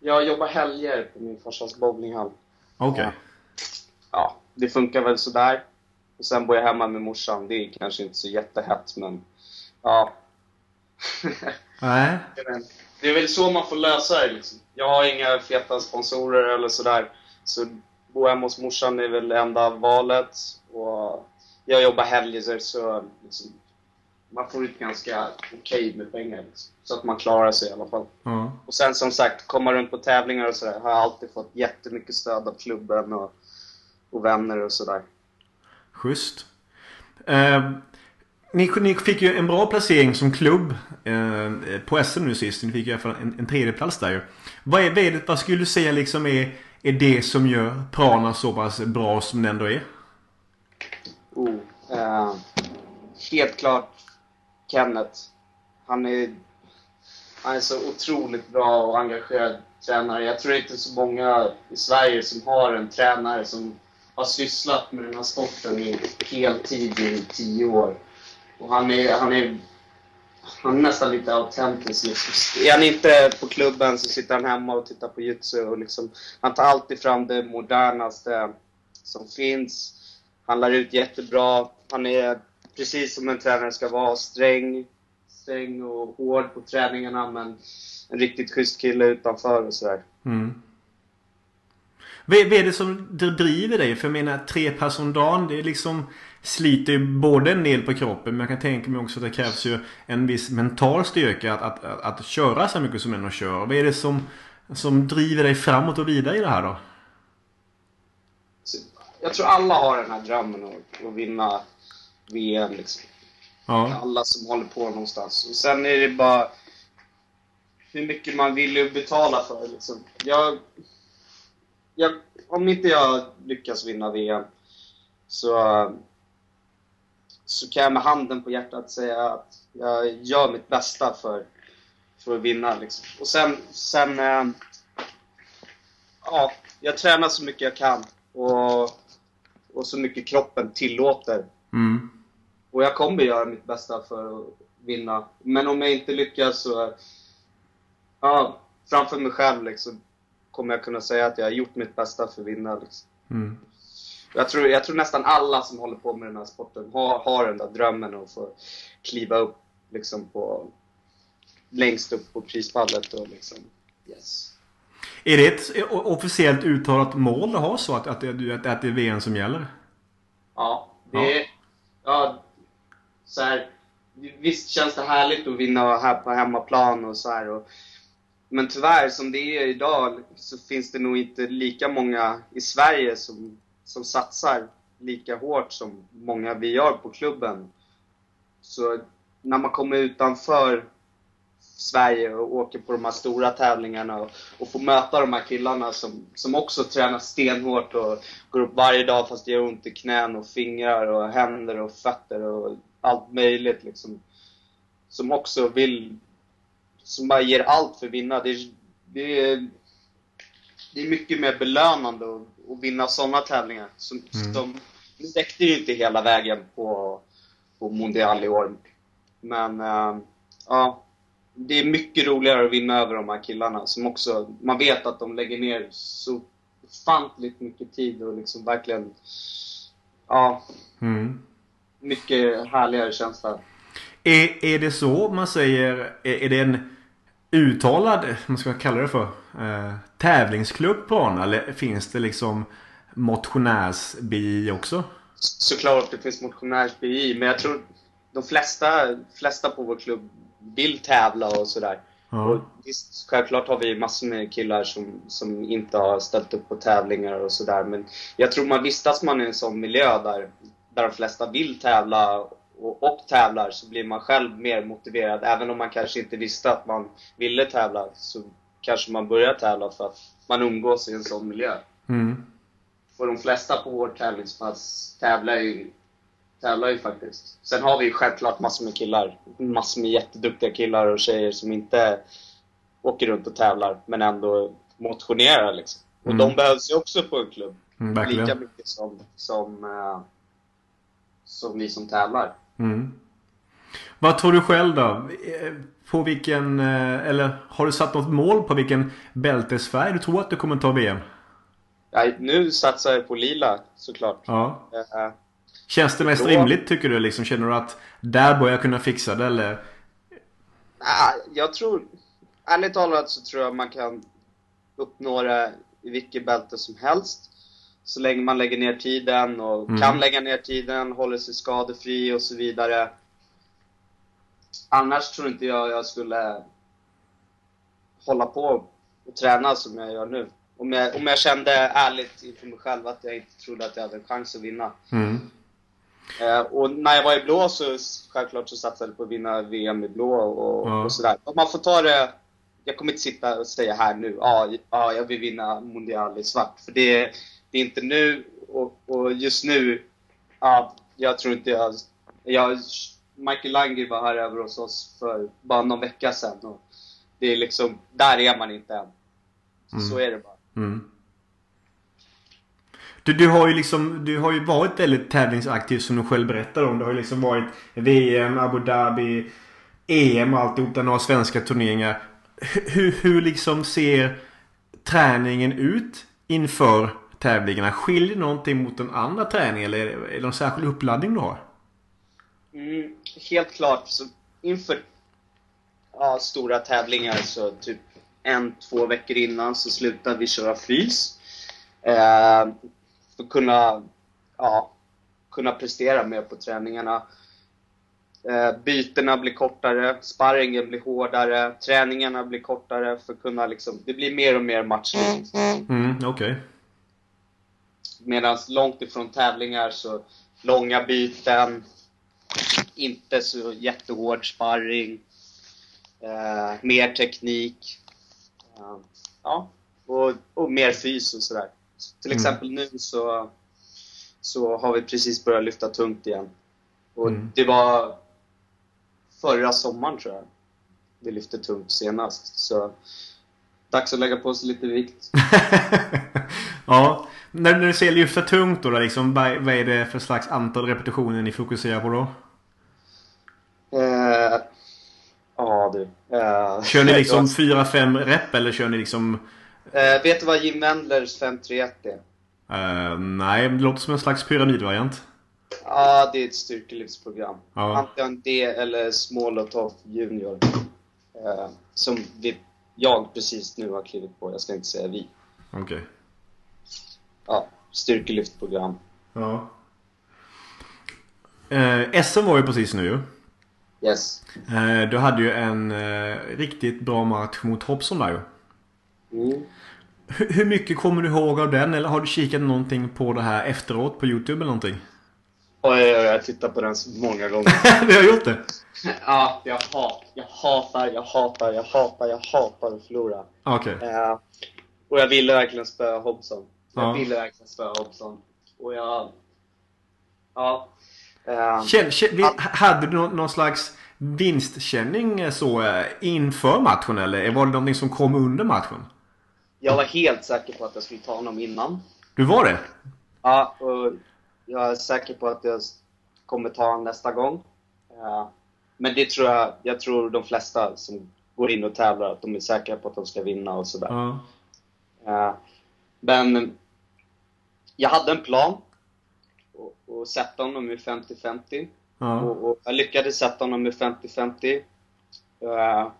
Jag jobbar helger på min farsas bowlinghall. Okej. Ja. ja, det funkar väl sådär. Och sen bor jag hemma med morsan. Det är kanske inte så jättehett, men ja. <laughs> Nej. Det är väl så man får lösa det liksom. Jag har inga feta sponsorer eller sådär. Så bo hemma hos morsan är väl enda valet. Och jag jobbar helger så liksom, man får ut ganska okej med pengar. Liksom. Så att man klarar sig i alla fall. Ja. Och sen som sagt, komma runt på tävlingar och sådär har jag alltid fått jättemycket stöd av klubben och, och vänner och sådär. Schysst. Eh, ni, ni fick ju en bra placering som klubb eh, på SM nu sist. Ni fick i alla fall en, en tredjeplats där ju. Vad, är, vad, är det, vad skulle du säga liksom är, är det som gör Prana så pass bra som den ändå är? Oh, eh, helt klart Kenneth. Han är, han är så otroligt bra och engagerad tränare. Jag tror inte så många i Sverige som har en tränare som har sysslat med den här sporten i heltid i tio år. Och han är, han är, han är nästan lite autentisk. Liksom. Är han inte på klubben så sitter han hemma och tittar på jitsu. Och liksom, han tar alltid fram det modernaste som finns. Han lär ut jättebra. Han är precis som en tränare ska vara. Sträng, sträng och hård på träningarna men en riktigt schysst kille utanför och sådär. Mm. Vad är, vad är det som driver dig? För jag menar tre pass om dagen det är liksom sliter ju både en del på kroppen men jag kan tänka mig också att det krävs ju en viss mental styrka att, att, att, att köra så mycket som ändå kör. Vad är det som, som driver dig framåt och vidare i det här då? Jag tror alla har den här drömmen att, att vinna VM liksom. Ja. Alla som håller på någonstans. Och sen är det bara hur mycket man vill betala för liksom. Jag, jag, om inte jag lyckas vinna VM så, så kan jag med handen på hjärtat säga att jag gör mitt bästa för, för att vinna. Liksom. Och sen, sen eh, ja, jag tränar så mycket jag kan och, och så mycket kroppen tillåter. Mm. Och jag kommer göra mitt bästa för att vinna. Men om jag inte lyckas så... Ja, framför mig själv liksom, kommer jag kunna säga att jag har gjort mitt bästa för att vinna. Liksom. Mm. Jag, tror, jag tror nästan alla som håller på med den här sporten har, har den där drömmen att få kliva upp liksom på, längst upp på prispallet och liksom, yes. Är det ett officiellt uttalat mål att ha så att, att, det, att, att det är VM som gäller? Ja, det är... Ja, så här, visst känns det härligt att vinna här på hemmaplan och så här. Och, men tyvärr, som det är idag, så finns det nog inte lika många i Sverige som, som satsar lika hårt som många vi gör på klubben. Så när man kommer utanför Sverige och åker på de här stora tävlingarna och, och får möta de här killarna som, som också tränar stenhårt och går upp varje dag fast det gör ont i knän och fingrar och händer och fötter och allt möjligt liksom. Som också vill, som bara ger allt för att vinna. Det är, det är, det är mycket mer belönande att, att vinna sådana tävlingar. Som, Mm. som, nu räckte ju inte hela vägen på, på Mondial i år. Men, äh, ja. Det är mycket roligare att vinna över de här killarna som också, man vet att de lägger ner så ofantligt mycket tid och liksom verkligen, ja, Mm. mycket härligare känsla. Är, är det så man säger? Är, är det en uttalad, vad man ska kalla det för, eh, tävlingsklubb på Arna? Eller finns det liksom motionärs-BI också? Såklart det finns motionärs-BI, men jag tror de flesta, flesta på vår klubb vill tävla och sådär. Ja. Och visst, självklart har vi massor med killar som, som inte har ställt upp på tävlingar och sådär. Men jag tror man vistas man i en sån miljö där, där de flesta vill tävla och, och tävlar så blir man själv mer motiverad. Även om man kanske inte visste att man ville tävla så kanske man börjar tävla för att man umgås i en sån miljö. Mm. Och de flesta på vårt tävlingspass tävlar ju, tävlar ju faktiskt. Sen har vi ju självklart massor med killar. Massor med jätteduktiga killar och tjejer som inte åker runt och tävlar, men ändå motionerar liksom. Och Mm. de behövs ju också på en klubb. Mm, Lika mycket som, som, eh, som vi som tävlar. Mm. Vad tror du själv då? Eh, På vilken, eh, eller har du satt något mål på vilken bältesfärg du tror att du kommer ta VM? Ja, nu satsar jag på lila såklart. Ja. Eh, Känns det mest Då- rimligt tycker du? Liksom, känner du att där bör jag kunna fixa det eller? Ah, jag tror, ärligt talat så tror jag man kan uppnå det i vilket bälte som helst. Så länge man lägger ner tiden och Mm. kan lägga ner tiden, håller sig skadefri och så vidare. Annars tror inte jag jag skulle hålla på och träna som jag gör nu. Om jag, om jag kände ärligt inför mig själv att jag inte trodde att jag hade en chans att vinna. Mm. Eh, och när jag var i blå så självklart så satsade jag på att vinna VM i blå och, Ja. och sådär. Och man får ta det... Jag kommer inte sitta och säga här nu, ja, ja jag vill vinna Mondial i svart. För det, det är inte nu och, och just nu, ja, jag tror inte jag... jag Michael Langer var här över hos oss för bara någon vecka sedan. Och det är liksom, där är man inte än. Så, Mm. så är det bara. Mm. Du, du har ju liksom, du har ju varit väldigt tävlingsaktiv som du själv berättar om. Det har ju liksom varit VM, Abu Dhabi, EM och alltihop. Där några svenska turneringar. Hur, hur, hur liksom ser träningen ut inför tävlingarna? Skiljer någonting mot den andra träningen eller är det, någon särskild uppladdning du har? Mm, helt klart. Så inför ja, stora tävlingar så typ en, två veckor innan så slutar vi köra fys. Eh, för att kunna, ja, kunna prestera mer på träningarna. Eh, bytena blir kortare, sparringen blir hårdare, träningarna blir kortare för att kunna liksom, det blir mer och mer matchligt. Mm, okej. Medan långt ifrån tävlingar så långa byten, inte så jättehård sparring, eh, mer teknik. Eh, ja, och, och mer fys och sådär. Till Mm. exempel nu så, så har vi precis börjat lyfta tungt igen. Och Mm. det var förra sommaren tror jag vi lyfte tungt senast. Så dags att lägga på sig lite vikt. <laughs> ja. När, när du säger lyfta tungt då, liksom, vad är det för slags antal repetitioner ni fokuserar på då? Eh, ja du. Eh, Kör ni <laughs> liksom 4-5 rep eller kör ni liksom... Eh, vet du vad Jim Wendlers 531 är? eh, nej, det låter som en slags pyramidvariant. Ja, det är ett styrkelyftsprogram. Ja. Antingen det eller Smolotov Junior. Eh, som vi, jag precis nu har klivit på. Jag ska inte säga vi. Okej. Ja, styrkelyftprogram. Ja. Eh, SM var ju precis nu ju. Yes. Eh, du hade ju en eh, riktigt bra match mot Hobson där ju. Mm. Hur, hur mycket kommer du ihåg av den? Eller har du kikat någonting på det här efteråt på Youtube eller någonting? Oj, oj, oj, jag tittar på den så många gånger. <laughs> du har gjort det? ja, jag, hat, jag hatar, jag hatar, jag hatar, jag hatar att förlora. Okej. Eh, och jag ville verkligen spöa Hobson. Jag Ja. ville verkligen spöa Hobson. Och jag... Ja. Eh, Känn, känn, hade du någon, slags vinstkänning eh, så eh, inför matchen eller var det någonting som kom under matchen? jag var helt säker på att jag skulle ta honom innan. Du var det? Ja, och jag är säker på att jag kommer ta honom nästa gång. Eh, men det tror jag, jag tror de flesta som går in och tävlar att de är säkra på att de ska vinna och sådär. Ja. Men jag hade en plan. Och, och sätta honom i 50-50. Ja. Och, och jag lyckades sätta honom i 50-50. Eh,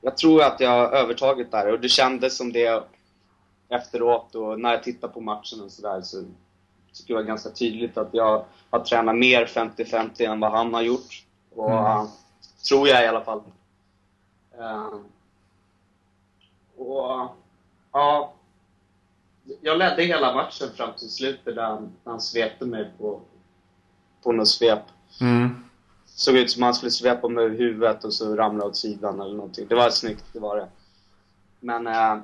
Jag tror att jag har övertaget där och det kändes som det efteråt och när jag tittar på matchen och sådär så tycker jag ganska tydligt att jag har tränat mer 50-50 än vad han har gjort. Och, Mm. tror jag i alla fall. Eh, och ja, jag ledde hela matchen fram till slutet där han, han svepte mig på, på något svep. Mm. Såg ut som han skulle svepa mig över huvudet och så ramla åt sidan eller någonting. Det var snyggt, det var det. Men, äh,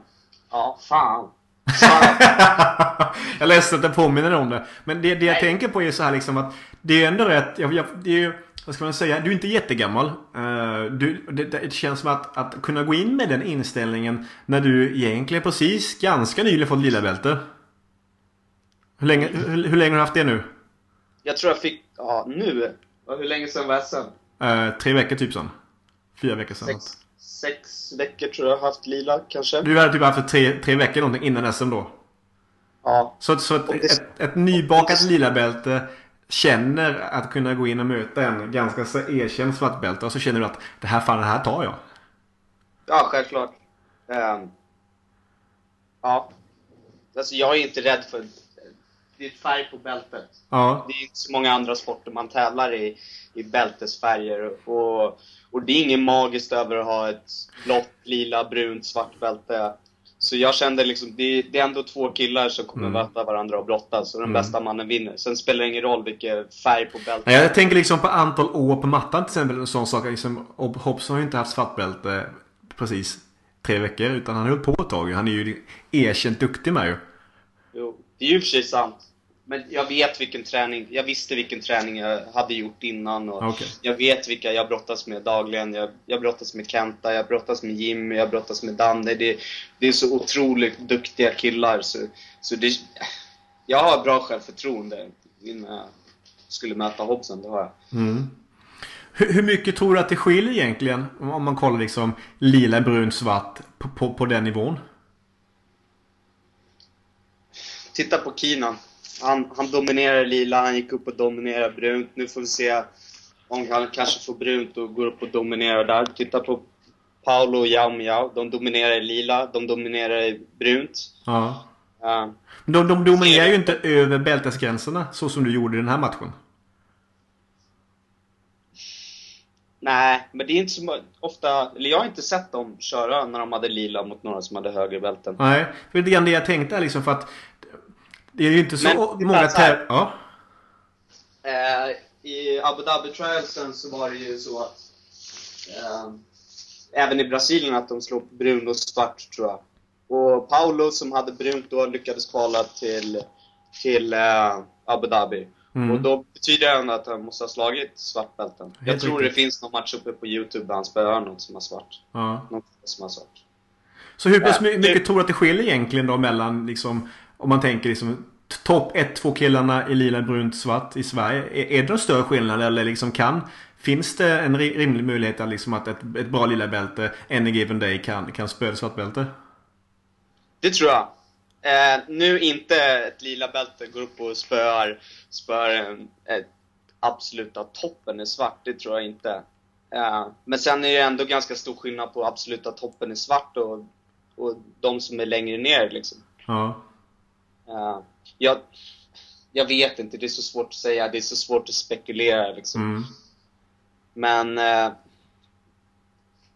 ja, fan. <laughs> jag läste att det påminner om det. Men det, det jag Nej. tänker på är så här liksom att Det är ändå rätt. Jag, jag, det är ju, vad ska man säga? Du är inte jättegammal. Eh, du, det, det känns som att, att kunna gå in med den inställningen när du egentligen precis ganska nyligen fått lilla bälte. Hur länge, hur, hur länge har du haft det nu? Jag tror jag fick, ja nu. Hur länge sedan var SM? Eh, tre veckor typ sen. Fyra veckor sedan. Sex, sex veckor tror jag haft lila kanske. Du hade typ haft för tre, tre veckor någonting innan SM då. Ja. Så, så ett, det- ett, ett nybakat lila bälte känner att kunna gå in och möta en ganska erkänd svartbälte och så känner du att det här fan, det här tar jag. Ja, självklart. Ehm, ja. Alltså jag är inte rädd för... Det är färg på bältet. Ja. Det är inte så många andra sporter man tävlar i, i bältesfärger. Och, och det är inget magiskt över att ha ett blått, lila, brunt, svart bälte. Så jag kände liksom, det, det är ändå två killar som kommer Mm. möta varandra och brottas och den Mm. bästa mannen vinner. Sen spelar det ingen roll vilken färg på bältet. Jag tänker liksom på antal år på mattan till exempel. En sån sak. Liksom, Hobson har ju inte haft svartbälte precis tre veckor. Utan han har hållit på ett tag. Han är ju erkänt duktig med ju. Jo, det är ju i och för sig sant. Men jag vet vilken träning, jag visste vilken träning jag hade gjort innan och Okej. jag vet vilka jag brottas med dagligen. Jag, jag brottas med Kenta, jag brottas med Jimmy, jag brottas med Danne. Det, det är så otroligt duktiga killar så, så det, jag har bra självförtroende innan jag skulle möta Hobson, det har jag. Mm. Hur, hur mycket tror du att det skiljer egentligen? Om man kollar liksom lila, brunt, svart på, på, på den nivån. Titta på Keenan. Han, han dominerar lila, han gick upp och dominerade brunt. Nu får vi se om han kanske får brunt och går upp och dominerar där. Titta på Paolo och Yao Miao. De dominerar i lila, de dominerar i brunt. Ja. Ja. Men de, de dominerar ju inte över bältesgränserna så som du gjorde i den här matchen. Nej, men det är inte så ofta, eller jag har inte sett dem köra när de hade lila mot några som hade högre bälten. Nej, för det är det jag tänkte liksom för att det är ju inte så Men många bara så här. täv... Ja. Eh, I Abu Dhabi trialsen så var det ju så att eh, även i Brasilien att de slog brun och svart tror jag. Och Paulo som hade brunt då lyckades kvala till, till eh, Abu Dhabi. Mm. Och då betyder det ändå att han måste ha slagit svartbälten. Jag tror riktigt. det finns någon match uppe på Youtube där han spöar någon som har svart. ja. Någon som har svart. Så hur pass mycket tror du att det skiljer egentligen då mellan liksom om man tänker liksom topp 1-2 killarna i lila, brunt, svart i Sverige. Är, är det någon större skillnad eller liksom kan Finns det en ri- rimlig möjlighet att, liksom att ett, ett bra lila bälte any given day kan, kan spöa ett svart bälte? Det tror jag. Eh, nu inte ett lila bälte går upp och spöar, spöar en, ett absoluta toppen i svart, det tror jag inte. Eh, men sen är det ändå ganska stor skillnad på absoluta toppen i svart och, och de som är längre ner liksom. Ja. Eh, jag, jag vet inte, det är så svårt att säga, det är så svårt att spekulera liksom. Mm. Men eh,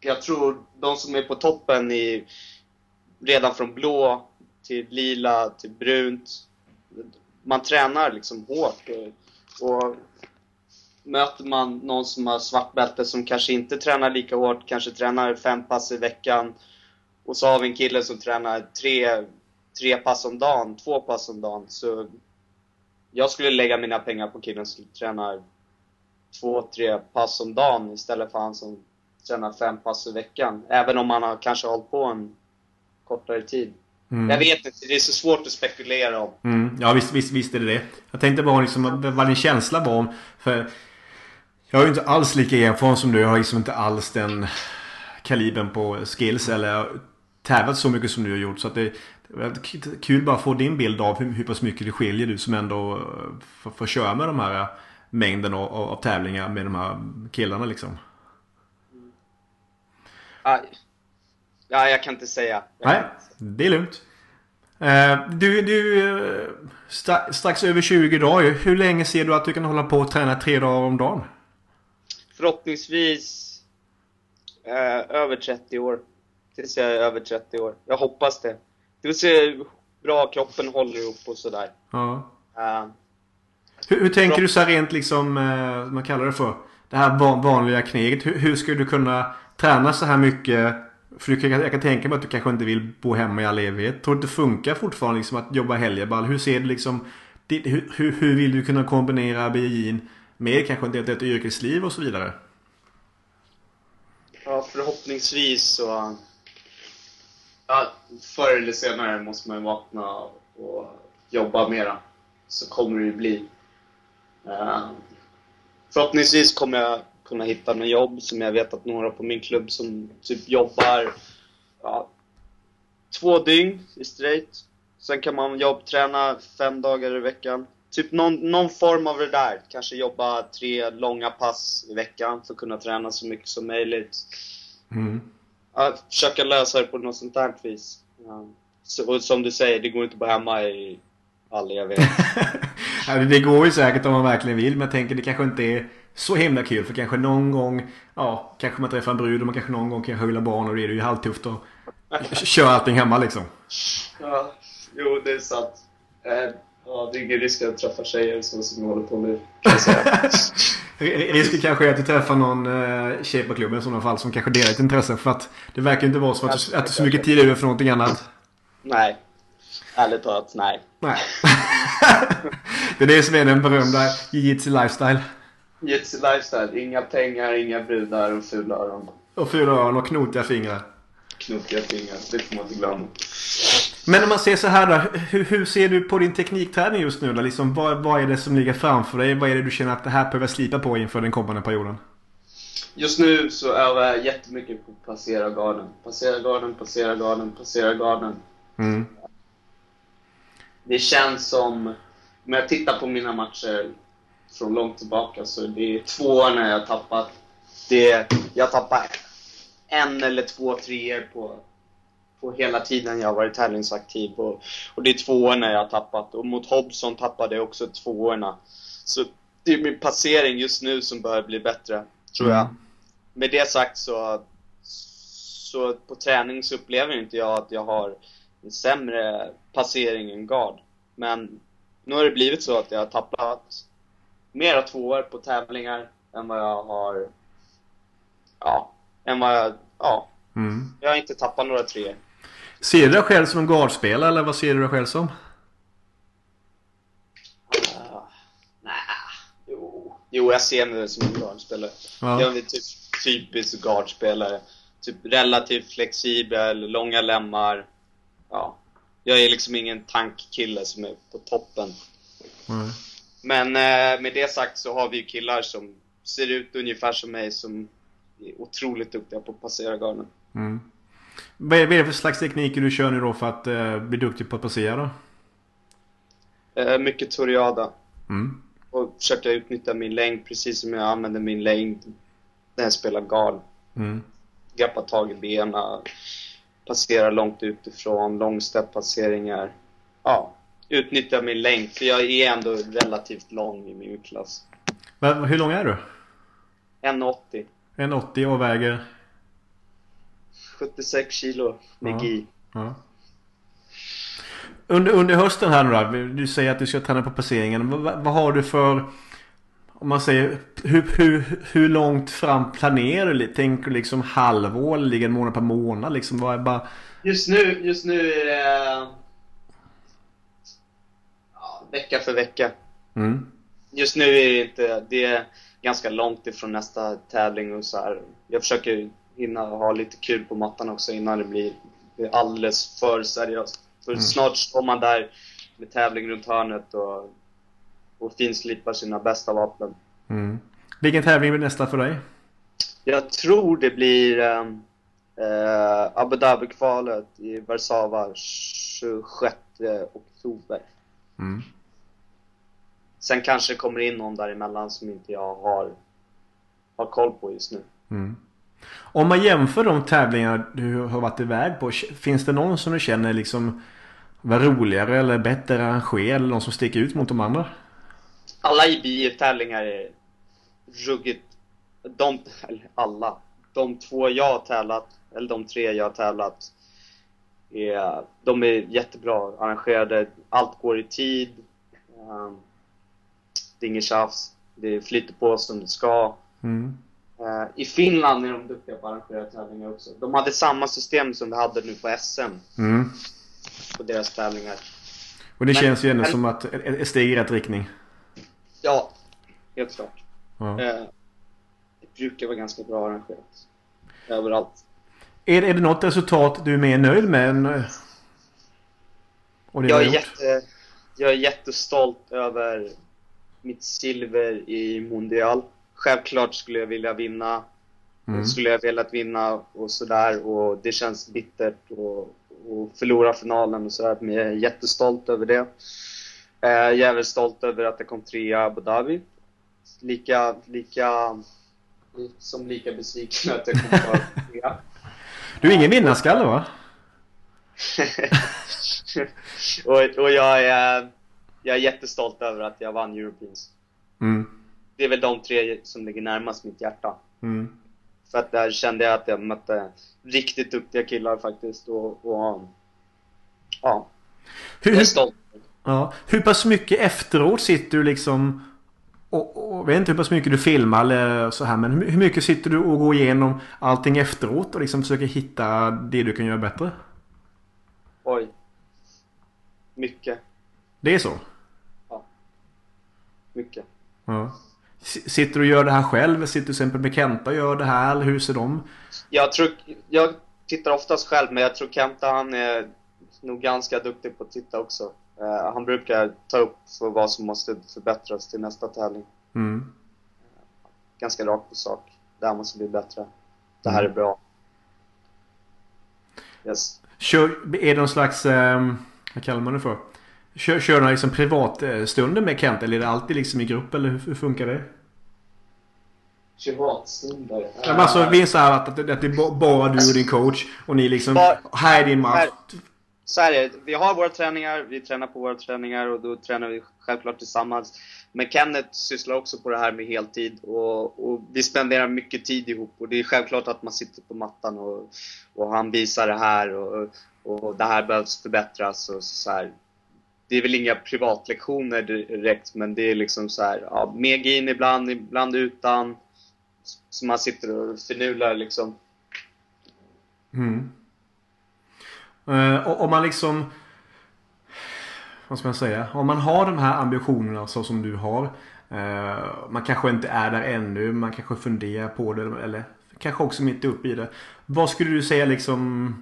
jag tror de som är på toppen i redan från blå till lila till brunt. Man tränar liksom hårt och, och möter man någon som har svart bälte som kanske inte tränar lika hårt, kanske tränar fem pass i veckan och så har vi en kille som tränar tre, tre pass om dagen, två pass om dagen. Så jag skulle lägga mina pengar på killen som tränar två, tre pass om dagen istället för han som tränar fem pass i veckan. Även om han har kanske hållit på en kortare tid. Mm. Jag vet inte, det är så svårt att spekulera om. Mm. Ja visst, visst, visst är det det. Jag tänkte bara liksom vad din känsla var om. För jag är ju inte alls lika erfaren som du. Jag har liksom inte alls den kalibern på skills eller tävlat så mycket som du har gjort. Så att det, kul bara få din bild av hur, hur pass mycket det skiljer du som ändå eh, får, får köra med de här eh, mängden av, av tävlingar med de här killarna liksom. Aj. Ja, jag kan inte säga. Jag Nej, inte det är lugnt. Eh, Du, du stra- strax över 20 dagar. Hur länge ser du att du kan hålla på och träna tre dagar om dagen? Förhoppningsvis över 30 år. Tills jag är över 30 år. Jag hoppas det. Det vill se hur bra kroppen håller ihop och sådär. Ja. Eh, Hur, hur tänker du så här rent liksom, eh, man kallar det för? Det här van- vanliga kneget. Hur, hur ska du kunna träna så här mycket? För du kan, jag kan tänka mig att du kanske inte vill bo hemma i all evighet. Tror du det funkar fortfarande liksom att jobba helgeball? Hur ser du liksom, det, hur, hur, vill du kunna kombinera biologin med kanske ett, ett yrkesliv och så vidare? Ja, förhoppningsvis så... Ja, förr eller senare måste man ju vakna och jobba mera. Så kommer det ju bli. Eh, förhoppningsvis kommer jag kunna hitta något jobb som jag vet att några på min klubb som typ jobbar ja, två dygn i straight. Sen kan man jobbträna fem dagar i veckan. Typ någon, någon form av det där. Kanske jobba tre långa pass i veckan för att kunna träna så mycket som möjligt. Mm. Ja, försöka lösa det på något sånt här vis. Ja. Så, och som du säger, det går inte bara hemma i all evighet. <laughs> Det- det går ju säkert om man verkligen vill men jag tänker det kanske inte är så himla kul för kanske någon gång Ja, kanske man träffar en brud och man kanske någon gång kanske vill ha barn och då är det ju halvtufft att <laughs> köra allting hemma liksom. ja, jo, det är sant. Eh, ja, det är ingen risk att jag träffar tjejer så som håller på nu, kan jag säga. <laughs> Risken kanske är att du träffar någon eh, tjej på klubben i sådana fall som kanske delar ett intresse för att det verkar inte vara så att du, att du så mycket tid över för någonting annat. nej. Ärligt talat, nej. Nej. <laughs> det är det som är den berömda jiu-jitsu lifestyle. Jitsi lifestyle, inga pengar, inga brudar och fula öron. Och fyra öron och knotiga fingrar. Knotiga fingrar, det får man inte glömma. Men om man ser så här då. Hur, hur ser du på din teknikträning just nu då? Liksom, vad, vad är det som ligger framför dig? Vad är det du känner att det här behöver slipa på inför den kommande perioden? Just nu så övar jag jättemycket på att passera garden. Passera garden, passera garden, passera garden. Mm. Det känns som, om jag tittar på mina matcher från långt tillbaka så det är två år när jag tappat. Det, jag tappar en eller två treor på, på hela tiden jag har varit tävlingsaktiv. Och, och det är tvåorna jag har tappat. Och mot Hobson tappade jag också tvåorna. Så det är min passering just nu som bör bli bättre, tror jag. Mm. Med det sagt så, så på träning så upplever inte jag att jag har en sämre passering än guard. Men nu har det blivit så att jag har tappat mera tvåor på tävlingar än vad jag har, ja, än vad jag, ja, Mm. jag har inte tappat några treor. Ser du dig själv som en guardspelare eller vad ser du dig själv som? Uh, nej, jo. Jo, jag ser mig som en guardspelare. Ja. Jag är typ typisk guardspelare. Typ relativt flexibel, långa lemmar. Ja. Jag är liksom ingen tankkille som är på toppen. Mm. Men eh, med det sagt så har vi ju killar som ser ut ungefär som mig som är otroligt duktiga på att passera garden. Mm. Vad är det för slags tekniker du kör nu då för att eh, bli duktig på att passera då? Eh, mycket Toriada. Mm. Och försöka utnyttja min längd precis som jag använder min längd när jag spelar guard. Mm. greppa tag i benen, passera långt utifrån, långstepppasseringar. Ja, utnyttja min längd, för jag är ändå relativt lång i min klass. Hur lång är du? 1,80. 1,80 och väger? 76 kilo med Ja. gi. Ja. Under, under hösten här nu då, du säger att du ska träna på passeringen. Vad, vad, har du för... Om man säger, hur, hur, hur långt fram planerar du? Tänker du liksom halvår eller ligger månad per månad? Liksom, vad är bara... Just nu, just nu är det... Ja, vecka för vecka. Mm. Just nu är det inte, det är ganska långt ifrån nästa tävling och så här. Jag försöker hinna ha lite kul på mattan också innan det blir alldeles för seriöst. För Mm. snart står man där med tävling runt hörnet och, och finslipar sina bästa vapen. Mm. Vilken tävling blir nästa för dig? Jag tror det blir ehm, eh, Abu Dhabi-kvalet i Warszawa 26 oktober. Mm. Sen kanske kommer in någon däremellan som inte jag har, har koll på just nu. Mm. Om man jämför de tävlingar du har varit iväg på. Finns det någon som du känner liksom var roligare eller bättre arrangerad eller någon som sticker ut mot de andra? Alla IBF-tävlingar är ruggigt... De, eller alla. De två jag har tävlat, eller de tre jag har tävlat, är, de är jättebra arrangerade. Allt går i tid. Um, det är inget tjafs. Det flyter på som det ska. Mm. Eh, I Finland är de duktiga på att arrangera tävlingar också. De hade samma system som vi hade nu på SM, Mm. på deras tävlingar. Och det Men- känns ju ändå men- som att ett steg i rätt riktning. Ja, helt klart. Ja. Eh, det brukar vara ganska bra arrangerat. Överallt. Är, är det något resultat du är mer nöjd med? Än, du Jag är, gjort? jätte, jag är jättestolt över mitt silver i Mundial. Självklart skulle jag vilja vinna. Mm. Skulle jag velat vinna och sådär och det känns bittert och, och förlora finalen och sådär. Men jag är jättestolt över det. Eh, Jag är väl stolt över att jag kom trea i Abu Dhabi. Lika, lika, som lika besviken att jag kom trea. <laughs> Du är ingen vinnarskalle va? <laughs> och, och jag är, jag är jättestolt över att jag vann Europeans. Mm. Det är väl de tre som ligger närmast mitt hjärta. Mm. För att där kände jag att jag mötte riktigt duktiga killar faktiskt och, och ja, Hur, jag är stolt. ja, hur pass mycket efteråt sitter du liksom och, och, vet inte hur pass mycket du filmar eller så här men hur, hur mycket sitter du och går igenom allting efteråt och liksom försöker hitta det du kan göra bättre? Oj. Mycket, Det är så? mycket. Ja. Sitter du och gör det här själv? Sitter du till exempel med Kenta och gör det här? Eller hur ser de? Jag tror, jag tittar oftast själv men jag tror Kenta han är nog ganska duktig på att titta också. Eh, han brukar ta upp för vad som måste förbättras till nästa tävling. Mm. Ganska rakt på sak. Det här måste bli bättre. Det här är bra. Yes. Kör, är det någon slags, eh, vad kallar man det för? Kör, kör du liksom privatstunder med Kent eller är det alltid liksom i grupp eller hur, funkar det? privatstunder. Ja, men alltså, det är så här att, att, att det är bara du och din coach och ni liksom... Bara- här är din match. Här- Så här är det. Vi har våra träningar, vi tränar på våra träningar och då tränar vi självklart tillsammans. Men Kenneth sysslar också på det här med heltid och, och vi spenderar mycket tid ihop och det är självklart att man sitter på mattan och, och han visar det här och, och det här behövs förbättras och så här. Det är väl inga privatlektioner direkt men det är liksom så här, ja, med in ibland, ibland utan. Så man sitter och förnular liksom. Mm. Eh, och om man liksom... Vad ska man säga? Om man har de här ambitionerna så som du har. eh, man kanske inte är där ännu. Man kanske funderar på det. Eller kanske också mitt uppe i det. Vad skulle du säga liksom...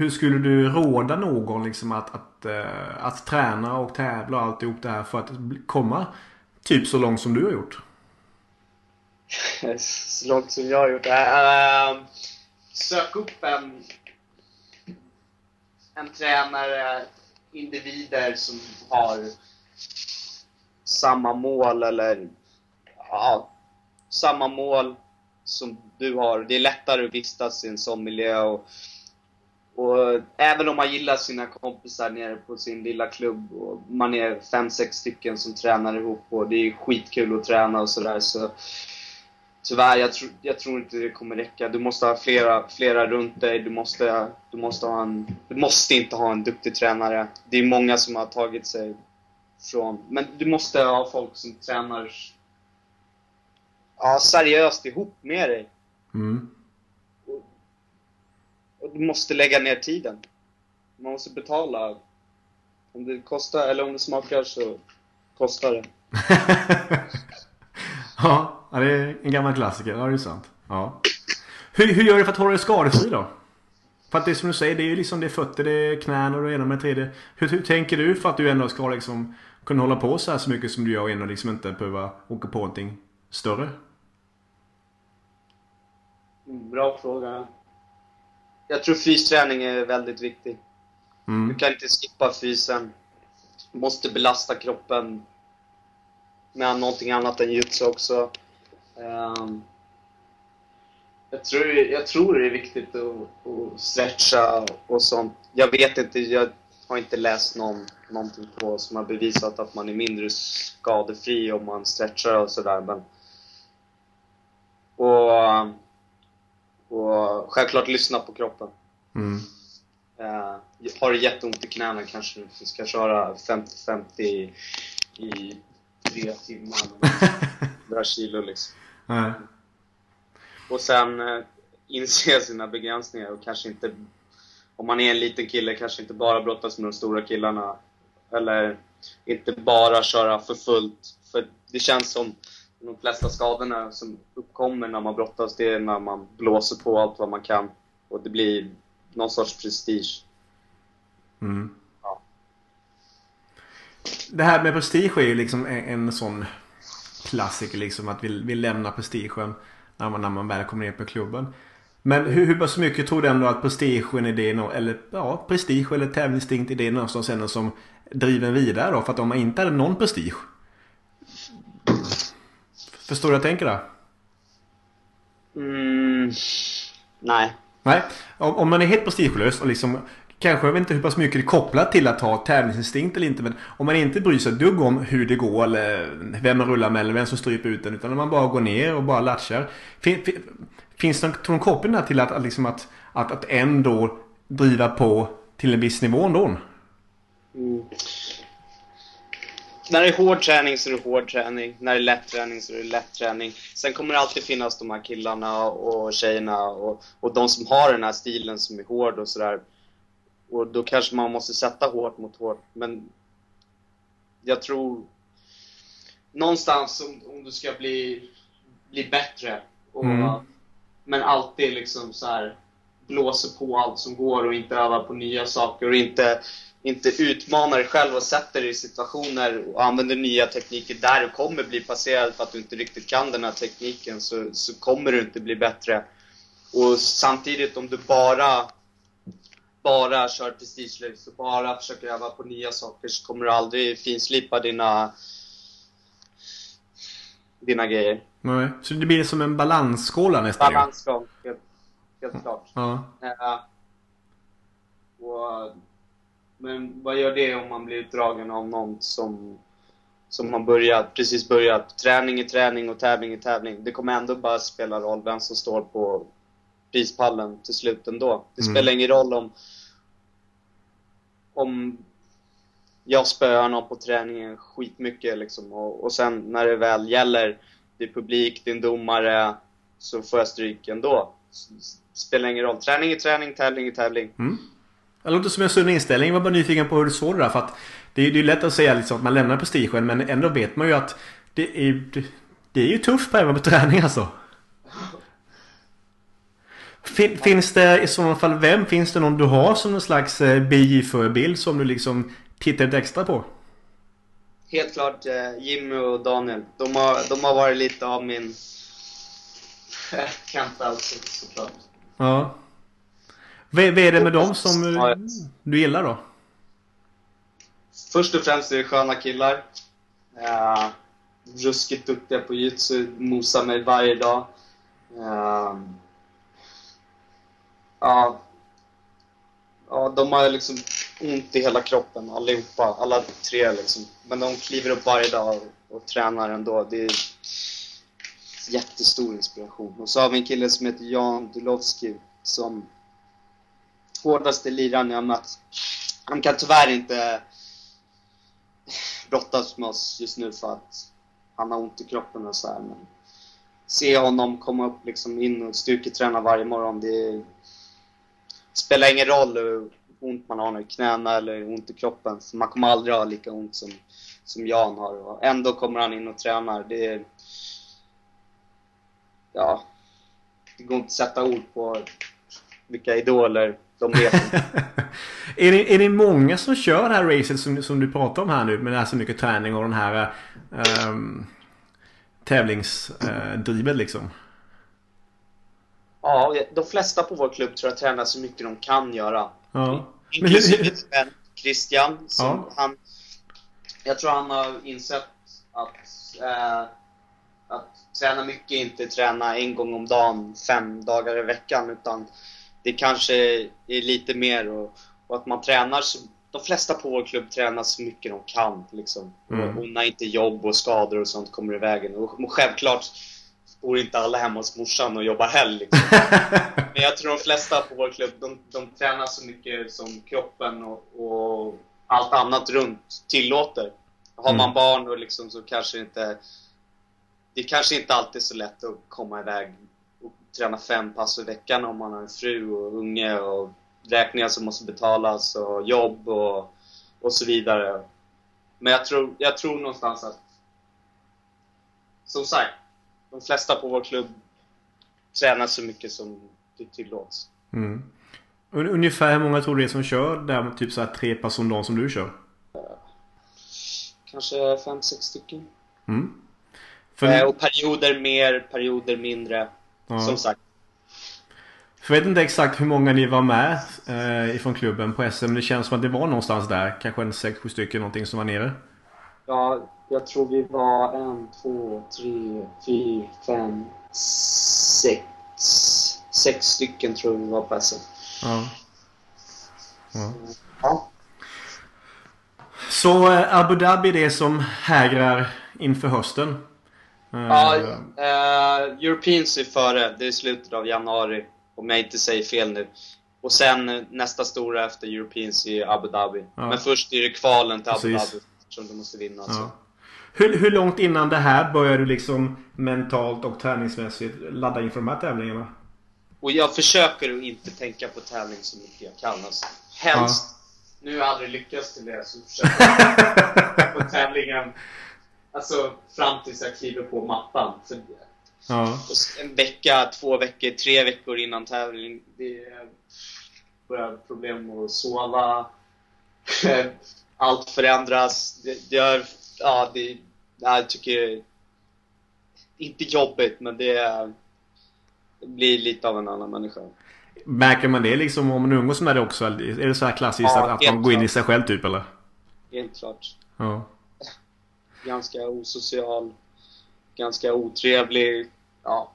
Hur skulle du råda någon liksom att, att, eh, att träna och tävla och alltihop det här för att komma typ så långt som du har gjort? <laughs> så långt som jag har gjort Uh, sök upp en, en tränare, individer som har samma mål eller ja, samma mål som du har. Det är lättare att vistas i en sån miljö och, och även om man gillar sina kompisar nere på sin lilla klubb och man är fem, sex stycken som tränar ihop och det är skitkul att träna och sådär så Tyvärr, jag, tror jag tror inte det kommer räcka. Du måste ha flera, flera runt dig. Du måste, du, måste ha en, du måste inte ha en duktig tränare. Det är många som har tagit sig från... Men du måste ha folk som tränar ja, seriöst ihop med dig. Mm. Och du måste lägga ner tiden. Man måste betala. Om det kostar, eller om det smakar så kostar det. <laughs> ja, det är en gammal klassiker. Ja, det är sant. Ja. Hur, hur gör du för att hålla dig skadefri då? För att det är som du säger, det är ju liksom det är fötter, det är knän och det ena med det tredje. Hur, hur tänker du för att du ändå ska liksom kunna hålla på så här så mycket som du gör och ändå liksom inte behöva åka på någonting större? Bra fråga. Jag tror fysträning är väldigt viktig. Du Mm. kan inte skippa fysen. Du måste belasta kroppen med någonting annat än jutsu också. Ehm, jag, tror, jag tror det är viktigt att, att stretcha och sånt. Jag vet inte, jag har inte läst någon, någonting på som har bevisat att man är mindre skadefri om man stretchar och sådär. Men, och, och självklart lyssna på kroppen. Mm. Eh, har du jätteont i knäna kanske du ska köra 50-50 i, i tre timmar. <laughs> 100 kilo liksom. Nej. Och sen eh, inse sina begränsningar och kanske inte, om man är en liten kille, kanske inte bara brottas med de stora killarna. Eller inte bara köra för fullt. För det känns som de flesta skadorna som uppkommer när man brottas, det är när man blåser på allt vad man kan. Och det blir någon sorts prestige. Mm. Ja. Det här med prestige är ju liksom en, en sån klassiker liksom att vi, vi lämnar prestigen när man, när man väl kommer ner på klubben. Men hur, hur pass mycket tror du ändå att prestigen är det, eller ja, prestige eller tävlingsinstinkt är det någonstans ändå som driver vidare då? För att om man inte hade någon prestige. Förstår du vad jag tänker där? Mm, nej. Nej, om, om man är helt prestigelös och liksom Kanske, jag vet inte hur pass mycket det är kopplat till att ha tävlingsinstinkt eller inte men Om man inte bryr sig ett dugg om hur det går eller vem man rullar med eller vem som stryper ut den utan man bara går ner och bara latchar fin, fin, Finns det någon, någon koppling där till att, att, liksom att, att, att ändå driva på till en viss nivå ändå? Mm. När det är hård träning så är det hård träning. När det är lätt träning så är det lätt träning. Sen kommer det alltid finnas de här killarna och tjejerna och, och de som har den här stilen som är hård och sådär. Och då kanske man måste sätta hårt mot hårt. Men jag tror någonstans om, om du ska bli, bli bättre och, Mm. men alltid liksom så här blåser på allt som går och inte övar på nya saker och inte, inte utmanar dig själv och sätter dig i situationer och använder nya tekniker där du kommer bli passerad för att du inte riktigt kan den här tekniken så, så kommer du inte bli bättre. Och samtidigt om du bara bara kör prestigelöst och bara försöker öva på nya saker så kommer du aldrig finslipa dina dina grejer. Nej. Så det blir som en balansskåla nästan. Balansgång, helt, helt klart. Ja. Eh, och, men vad gör det om man blir utdragen av någon som, som har börjat, precis börjat? Träning i träning och tävling i tävling. Det kommer ändå bara spela roll vem som står på prispallen till slut ändå. Det Mm. spelar ingen roll om, om jag spöar någon på träningen skitmycket liksom. Och, och sen när det väl gäller, det är publik, det är en domare, så får jag stryk ändå. S- Spelar ingen roll. Träning är träning, tävling är tävling. Mm. Det låter som en sund inställning. Jag var bara nyfiken på hur du såg det där. För att det är ju lätt att säga liksom att man lämnar prestigen men ändå vet man ju att det är, det, det är ju tufft även på träning alltså. Fin, finns det i så fall, vem finns det någon du har som en slags eh, BJ-förebild som du liksom tittar lite extra på? Helt klart eh, Jimmy och Daniel. De har, de har varit lite av min kant alltså, såklart. Ja. Vad är det med dem som eh, Ja, du gillar då? Först och främst är det sköna killar. Uh, ruskigt duktiga på jitsu, mosar mig varje dag. Eh, Ja, ja, de har liksom ont i hela kroppen allihopa, alla tre liksom. Men de kliver upp varje dag och, och tränar ändå. Det är jättestor inspiration. Och så har vi en kille som heter Jan Dulovski som hårdaste liraren jag mött. Han kan tyvärr inte brottas med oss just nu för att han har ont i kroppen och så här. Men se honom komma upp liksom in och styrketräna varje morgon. Det spelar ingen roll hur ont man har i knäna eller ont i kroppen. För man kommer aldrig ha lika ont som, som Jan har. Och ändå kommer han in och tränar. Det är... Ja. Det går inte att sätta ord på vilka idoler de är. <laughs> är, det, är det många som kör det här racet som, som du pratar om här nu med det här så mycket träning och den här um, tävlingsdrivet liksom? Ja, de flesta på vår klubb tror jag tränar så mycket de kan göra. Ja. Men Inklusive vän Christian. Som Ja. han, jag tror han har insett att, eh, att träna mycket inte träna en gång om dagen, fem dagar i veckan. Utan det kanske är lite mer och, och att man tränar så de flesta på vår klubb tränar så mycket de kan. Liksom. Mm. Och, när inte jobb och skador och sånt kommer i vägen. Och, och självklart bor inte alla hemma hos morsan och jobbar helg. Liksom. <laughs> Men jag tror de flesta på vår klubb, de, de tränar så mycket som kroppen och, och allt annat runt tillåter. Har Mm. man barn och liksom så kanske inte... Det kanske inte alltid är så lätt att komma iväg träna fem pass i veckan om man har en fru och unge och räkningar som måste betalas och jobb och, och så vidare. Men jag tror, jag tror någonstans att... Som sagt, de flesta på vår klubb tränar så mycket som det tillåts. Mm. Un- Ungefär hur många tror du det är som kör där typ så här tre pass om dagen som du kör? Kanske fem, sex stycken. Mm. För, Eh, och perioder mer, perioder mindre. Ja. Som sagt. jag vet inte exakt hur många ni var med eh, ifrån klubben på SM. Men det känns som att det var någonstans där. Kanske en sex, sju stycken någonting som var nere. Ja, jag tror vi var en, två, tre, fyra, fem, sex. Sex stycken tror vi var på SM. Ja. ja. Ja. Så eh, Abu Dhabi är det som hägrar inför hösten. Eh, Ja, eh, Europeans är före. Det är slutet av januari. Om jag inte säger fel nu. Och sen eh, nästa stora efter Europeans är Abu Dhabi. Ja. Men först är det kvalen till Abu Precis. Dhabi. Som du måste vinna. ja. Alltså. Hur, hur långt innan det här börjar du liksom mentalt och träningsmässigt ladda inför de här tävlingarna? Och jag försöker att inte tänka på tävling så mycket jag kan. Alltså. Helst. Nu har jag aldrig lyckats till det, så försöker jag tänka på <laughs> tävlingen. Alltså fram tills jag kliver på mattan. För Ja. och en vecka, två veckor, tre veckor innan tävling. Det är- börjar problem med att sova. <laughs> Allt förändras. Det, det är, ja, det, ja, jag tycker inte jobbigt, men det, är, det blir lite av en annan människa. Märker man det liksom om man umgås med det också? Är det så här klassiskt Ja, att, att man går in i sig själv typ eller? Helt klart. Ja. Ganska osocial. ganska otrevlig. Ja.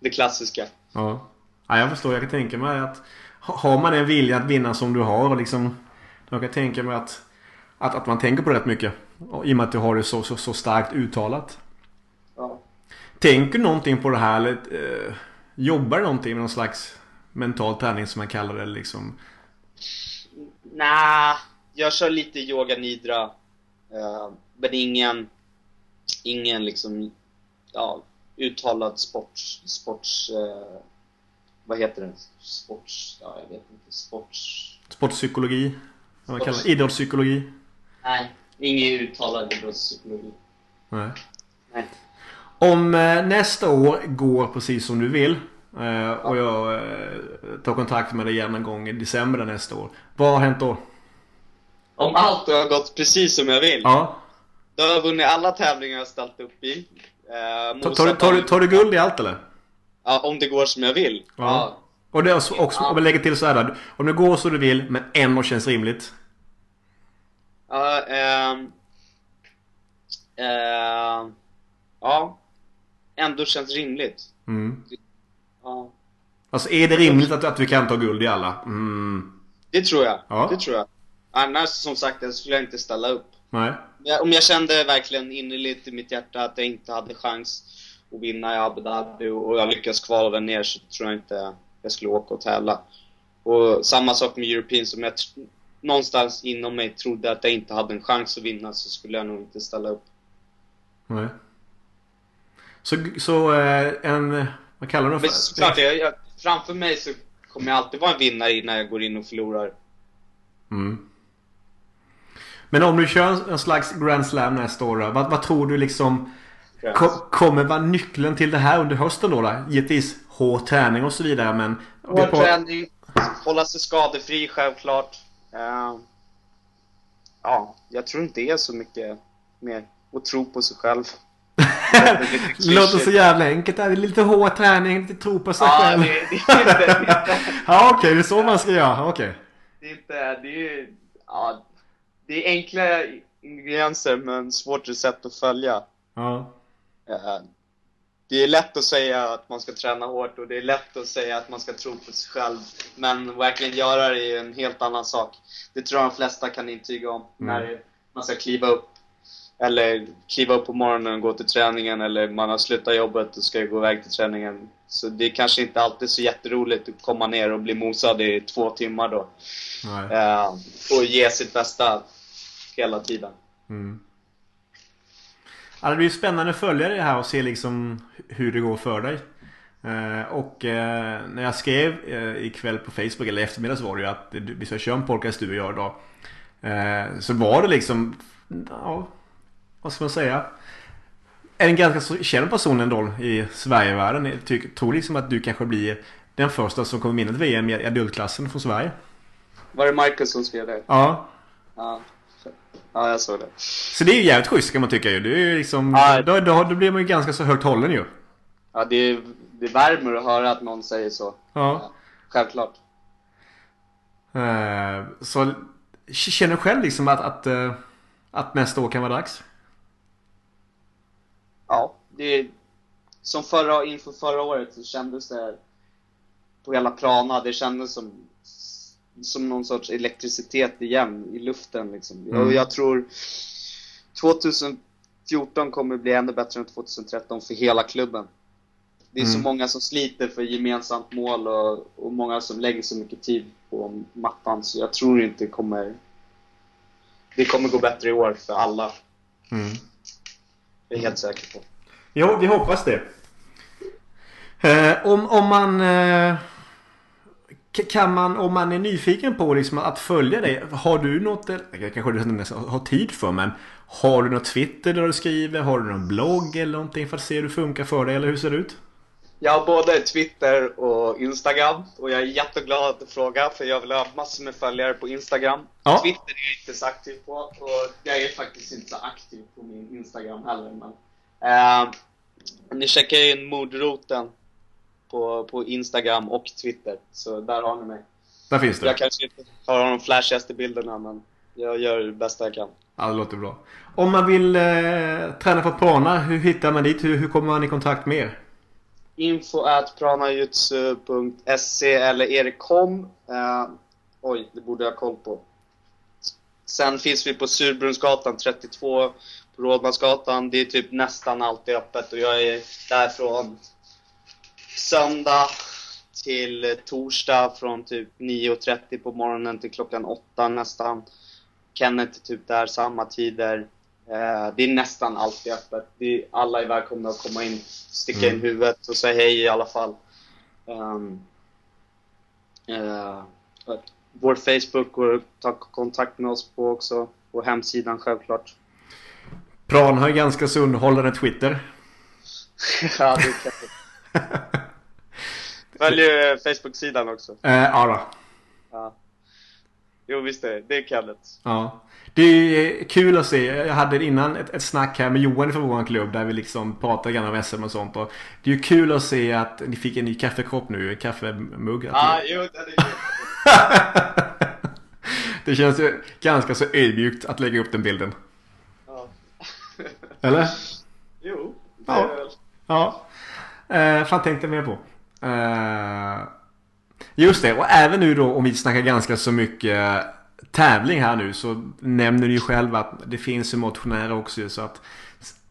Det klassiska. Ja. ja, jag förstår. Jag kan tänka mig att har man en vilja att vinna som du har och liksom jag kan tänka mig att, att, att man tänker på det rätt mycket. I och med att du har det så, så, så starkt uttalat. Ja. Tänker du någonting på det här? Eller, eh, jobbar du någonting med någon slags mental träning som man kallar det liksom? Nej, jag kör lite yoga nidra. Uh, men ingen, ingen liksom, ja, uttalad sports, sports, uh, vad heter det? Sports, ja jag vet inte, sports... Sportpsykologi? Vad man? Idrottspsykologi? Nej, ingen uttalad idrottspsykologi. Nej. Nej. Om eh, nästa år går precis som du vill eh, och jag eh, tar kontakt med dig igen en gång i december nästa år. Vad har hänt då? Om allt har gått precis som jag vill. Ja. Då har jag vunnit alla tävlingar jag ställt upp i. Eh, Tar, tar, tar, du- tar du guld i allt eller? Ja, om det går som jag vill. Ja. Och det också, också om jag lägger till så här då, Om det går så du vill men ändå känns rimligt. Ja, ehm, ehm, ja, ändå känns rimligt. Mm. Ja, Alltså är det rimligt att, att du kan ta guld i alla? Mm. det tror jag. Ja. Det tror jag. Annars, som sagt, jag skulle jag inte ställa upp. Nej. Om jag kände verkligen innerligt i mitt hjärta att jag inte hade chans att vinna i Abu Dhabi och jag lyckas kvala ner så tror jag inte jag skulle åka och tävla. Och samma sak med European som jag någonstans inom mig trodde att jag inte hade en chans att vinna så skulle jag nog inte ställa upp. Nej. Så, så eh, en... Vad kallar du det Men såklart, jag, jag, framför mig så kommer jag alltid vara en vinnare när jag går in och förlorar. Mm. Men om du kör en slags Grand Slam nästa år då, vad, vad tror du liksom ko, kommer vara nyckeln till det här under hösten då? då? Givetvis hård träning och så vidare men... Hård träning, hålla sig skadefri självklart. Eh, ja, jag tror inte det är så mycket mer. att tro på sig själv. Det <laughs> låter så jävla enkelt. Det är lite hård träning, lite tro på sig Ja, själv. det, det är inte... Det är inte Ja okej, det är så man ska göra. Okej. Det är inte, det är, ja, det är enkla ingredienser men svårt recept att följa. Ja. Eh, Det är lätt att säga att man ska träna hårt och det är lätt att säga att man ska tro på sig själv. Men verkligen göra det är en helt annan sak. Det tror jag de flesta kan intyga om. När man ska kliva upp. Eller kliva upp på morgonen och gå till träningen eller man har slutat jobbet och ska gå iväg till träningen. Så det är kanske inte alltid så jätteroligt att komma ner och bli mosad i två timmar då. Eh, och ge sitt bästa hela tiden. Mm. Ja, det blir spännande att följa det här och se liksom hur det går för dig. Eh, och eh, när jag skrev eh, ikväll på Facebook, eller i eftermiddags var det ju att vi ska köra en podcast du och jag idag. Så var det liksom, ja, vad ska man säga? En ganska så känd person ändå i Sverigevärlden. Jag tror liksom att du kanske blir den första som kommer vinna ett VM i adultklassen från Sverige. Var det Marcus som skrev det? Ja. Ja, ja jag såg det. Så det är ju jävligt schysst kan man tycka ju. Det är liksom, Ja. då, då, då blir man ju ganska så högt hållen ju. Ja, det, det värmer att höra att någon säger så. Ja. Självklart. Eh, så känner du själv liksom att, att, eh, att nästa år kan vara dags? Ja, det som förra, inför förra året så kändes det på hela Prana, det kändes som, som någon sorts elektricitet igen i luften liksom. Mm. Och jag tror 2014 kommer bli ännu bättre än 2013 för hela klubben. Det är så Mm. många som sliter för gemensamt mål och, och många som lägger så mycket tid på mattan så jag tror inte det kommer det kommer gå bättre i år för alla. Mm. Det är jag helt säker på. Jo, vi hoppas det. Eh, om, om man... Eh, kan man, om man är nyfiken på liksom att följa dig. Har du något, eh, kanske du inte har tid för men. Har du något Twitter där du skriver? Har du någon blogg eller någonting för att se hur det funkar för dig? Eller hur ser det ut? Jag har både Twitter och Instagram och jag är jätteglad att du frågar för jag vill ha massor med följare på Instagram. Ja. Twitter är jag inte så aktiv på och jag är faktiskt inte så aktiv på min Instagram heller. Men, eh, ni checkar in mordroten på, på Instagram och Twitter, så där har ni mig. Där finns det. Jag kanske inte har de flashigaste bilderna men Jag gör det bästa jag kan. Ja, det låter bra. Om man vill eh, träna för prana, hur hittar man dit? Hur, hur kommer man i kontakt med er? Info at pranajutsu.se eller erikom. Eh, oj, det borde jag ha koll på. Sen finns vi på Surbrunnsgatan 32 på Rådmansgatan. Det är typ nästan alltid öppet och jag är där från söndag till torsdag från typ 9.30 på morgonen till klockan 8 nästan. Kenneth är typ där samma tider. Eh, det är nästan alltid öppet. Är, alla är välkomna att komma in, sticka in Mm. huvudet och säga hej i alla fall. Ehm, eh, vår Facebook går att ta kontakt med oss på också. På hemsidan självklart. Pran har ju ganska så underhållande Twitter. <laughs> ja, det kan <laughs> Följ ju Facebook-sidan också. Eh, ja, då. Ja. Jo, visst är det. Det är Kenneth. ja. Det är kul att se. Jag hade innan ett, ett snack här med Johan från vår klubb där vi liksom pratade grann om SM och sånt. Och det är ju kul att se att ni fick en ny kaffekopp nu, en kaffemugg. Ja, ni- jo, det är kul. <laughs> det känns ju ganska så ödmjukt att lägga upp den bilden. Ja. Eller? Jo, det Ja. är väl. Ja. Eh, fan tänkte jag mer på. Eh, just det, och även nu då om vi snackar ganska så mycket tävling här nu så nämner du ju själv att det finns ju motionärer också så att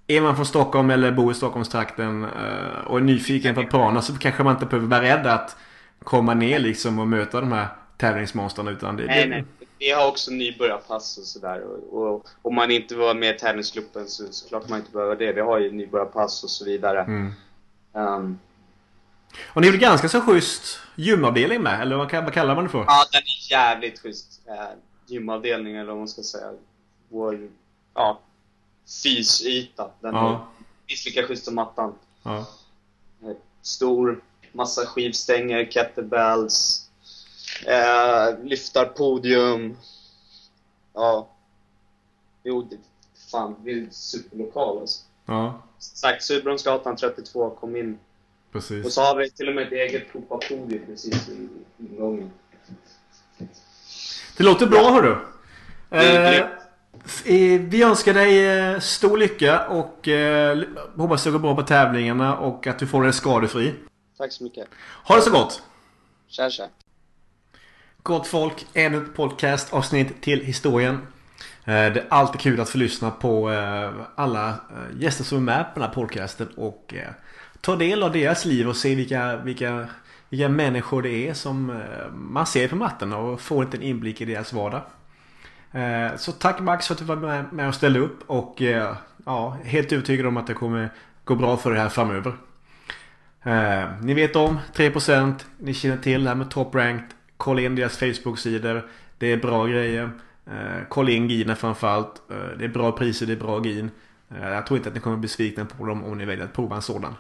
är man från Stockholm eller bor i Stockholmstrakten eh, och är nyfiken på Prana så kanske man inte behöver vara rädd att komma ner liksom och möta de här tävlingsmonstren utan det, Nej, nej. Vi har också nybörjarpass och sådär. Och, och om man inte var med i tävlingsgruppen så såklart man inte behöver det. Vi har ju nybörjarpass och så vidare. Mm. Ehm, Och ni är väl ganska så schysst gymavdelning med? Eller vad, vad kallar man det för? ja, den är jävligt schysst. Uh, gymavdelning eller vad man ska säga. Vår, ja, fysyta. Den är Ja. minst lika schysst som mattan. ja. Eh, Stor, massa skivstänger, kettlebells, eh, lyftar podium. Ja. Jo, det, fan, det är superlokal alltså. ja. Sagt, Surbrunnsgatan 32, kom in. Och Precis. så har vi till och med ett eget Copa-podium precis i ingången. Det låter bra. Det är Eh, eh, vi önskar dig eh, stor lycka och eh, hoppas det går bra på tävlingarna och att du får dig skadefri. Tack så mycket. Ha det så gott! Tja, tja. Gott folk, ännu ett podcast-avsnitt till historien. Eh, Det är alltid kul att få lyssna på alla gäster som är med på den här podcasten och ta del av deras liv och se vilka, vilka, vilka människor det är som eh, man ser på mattorna och få en liten inblick i deras vardag. Eh, så tack Max för att du var med- och ställde upp och eh, ja, helt övertygad om att det kommer gå bra för det här framöver. Ni vet om 3% Ni känner till det här med Top Ranked. Kolla in deras Facebook-sidor. Det är bra grejer. Kolla in Gina framförallt. Det är bra priser, det är bra gin. Jag tror inte att ni kommer bli besvikna på dem om ni väljer att prova en sådan.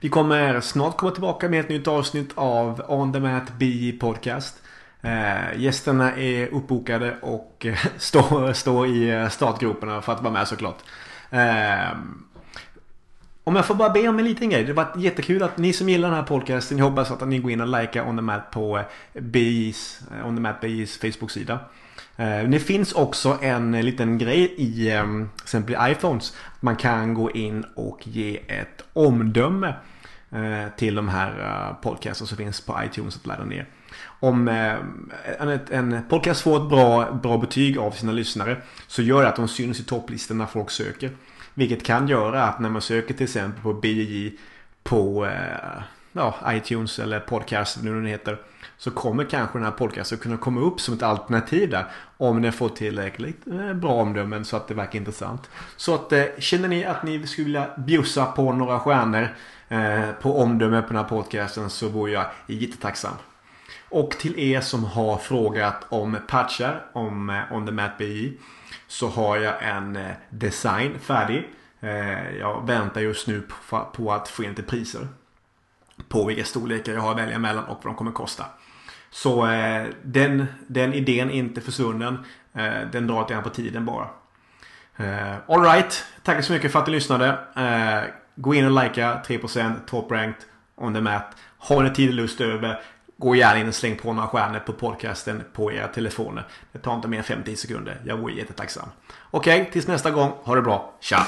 Vi kommer snart komma tillbaka med ett nytt avsnitt av On The Mat BJ Podcast eh, Gästerna är uppbokade och <laughs> står, stå i eh, startgroparna för att vara med såklart eh, om jag får bara be om en liten grej. Det var jättekul att ni som gillar den här podcasten, jag hoppas att ni går in och likar On The Mat på eh, BIs, On The Mat BIs Facebook-sida. Eh, det finns också en eh, liten grej i ehm, till exempel iPhones. Man kan gå in och ge ett omdöme eh, till de här podcasten som finns på iTunes att ladda ner. Om en, podcast får ett bra, bra betyg av sina lyssnare så gör det att de syns i topplistorna när folk söker. Vilket kan göra att när man söker till exempel på BJ på ja, iTunes eller podcast nu den heter. Så kommer kanske den här podcasten kunna komma upp som ett alternativ där. Om den får tillräckligt eh, eh, bra omdömen så att det verkar intressant. Så att eh, känner ni att ni skulle vilja bjussa på några stjärnor på omdöme på den här podcasten så vore jag jättetacksam. Och till er som har frågat om patchar om On The Mat BI så har jag en design färdig. Jag väntar just nu på- på att få in lite priser. På vilka storlekar jag har att välja mellan och vad de kommer kosta. Så eh, den, den idén är inte försvunnen. Eh, Den drar lite grann på tiden bara. Eh, Alright, tack så mycket för att du lyssnade. Eh, Gå in och likea 3% Top Ranked On The Mat. Har ni tid och lust över gå gärna in och släng på några stjärnor på podcasten på era telefoner. Det tar inte mer än 50 sekunder. Jag vore jättetacksam. Okej, tills nästa gång. Ha det bra. Tja!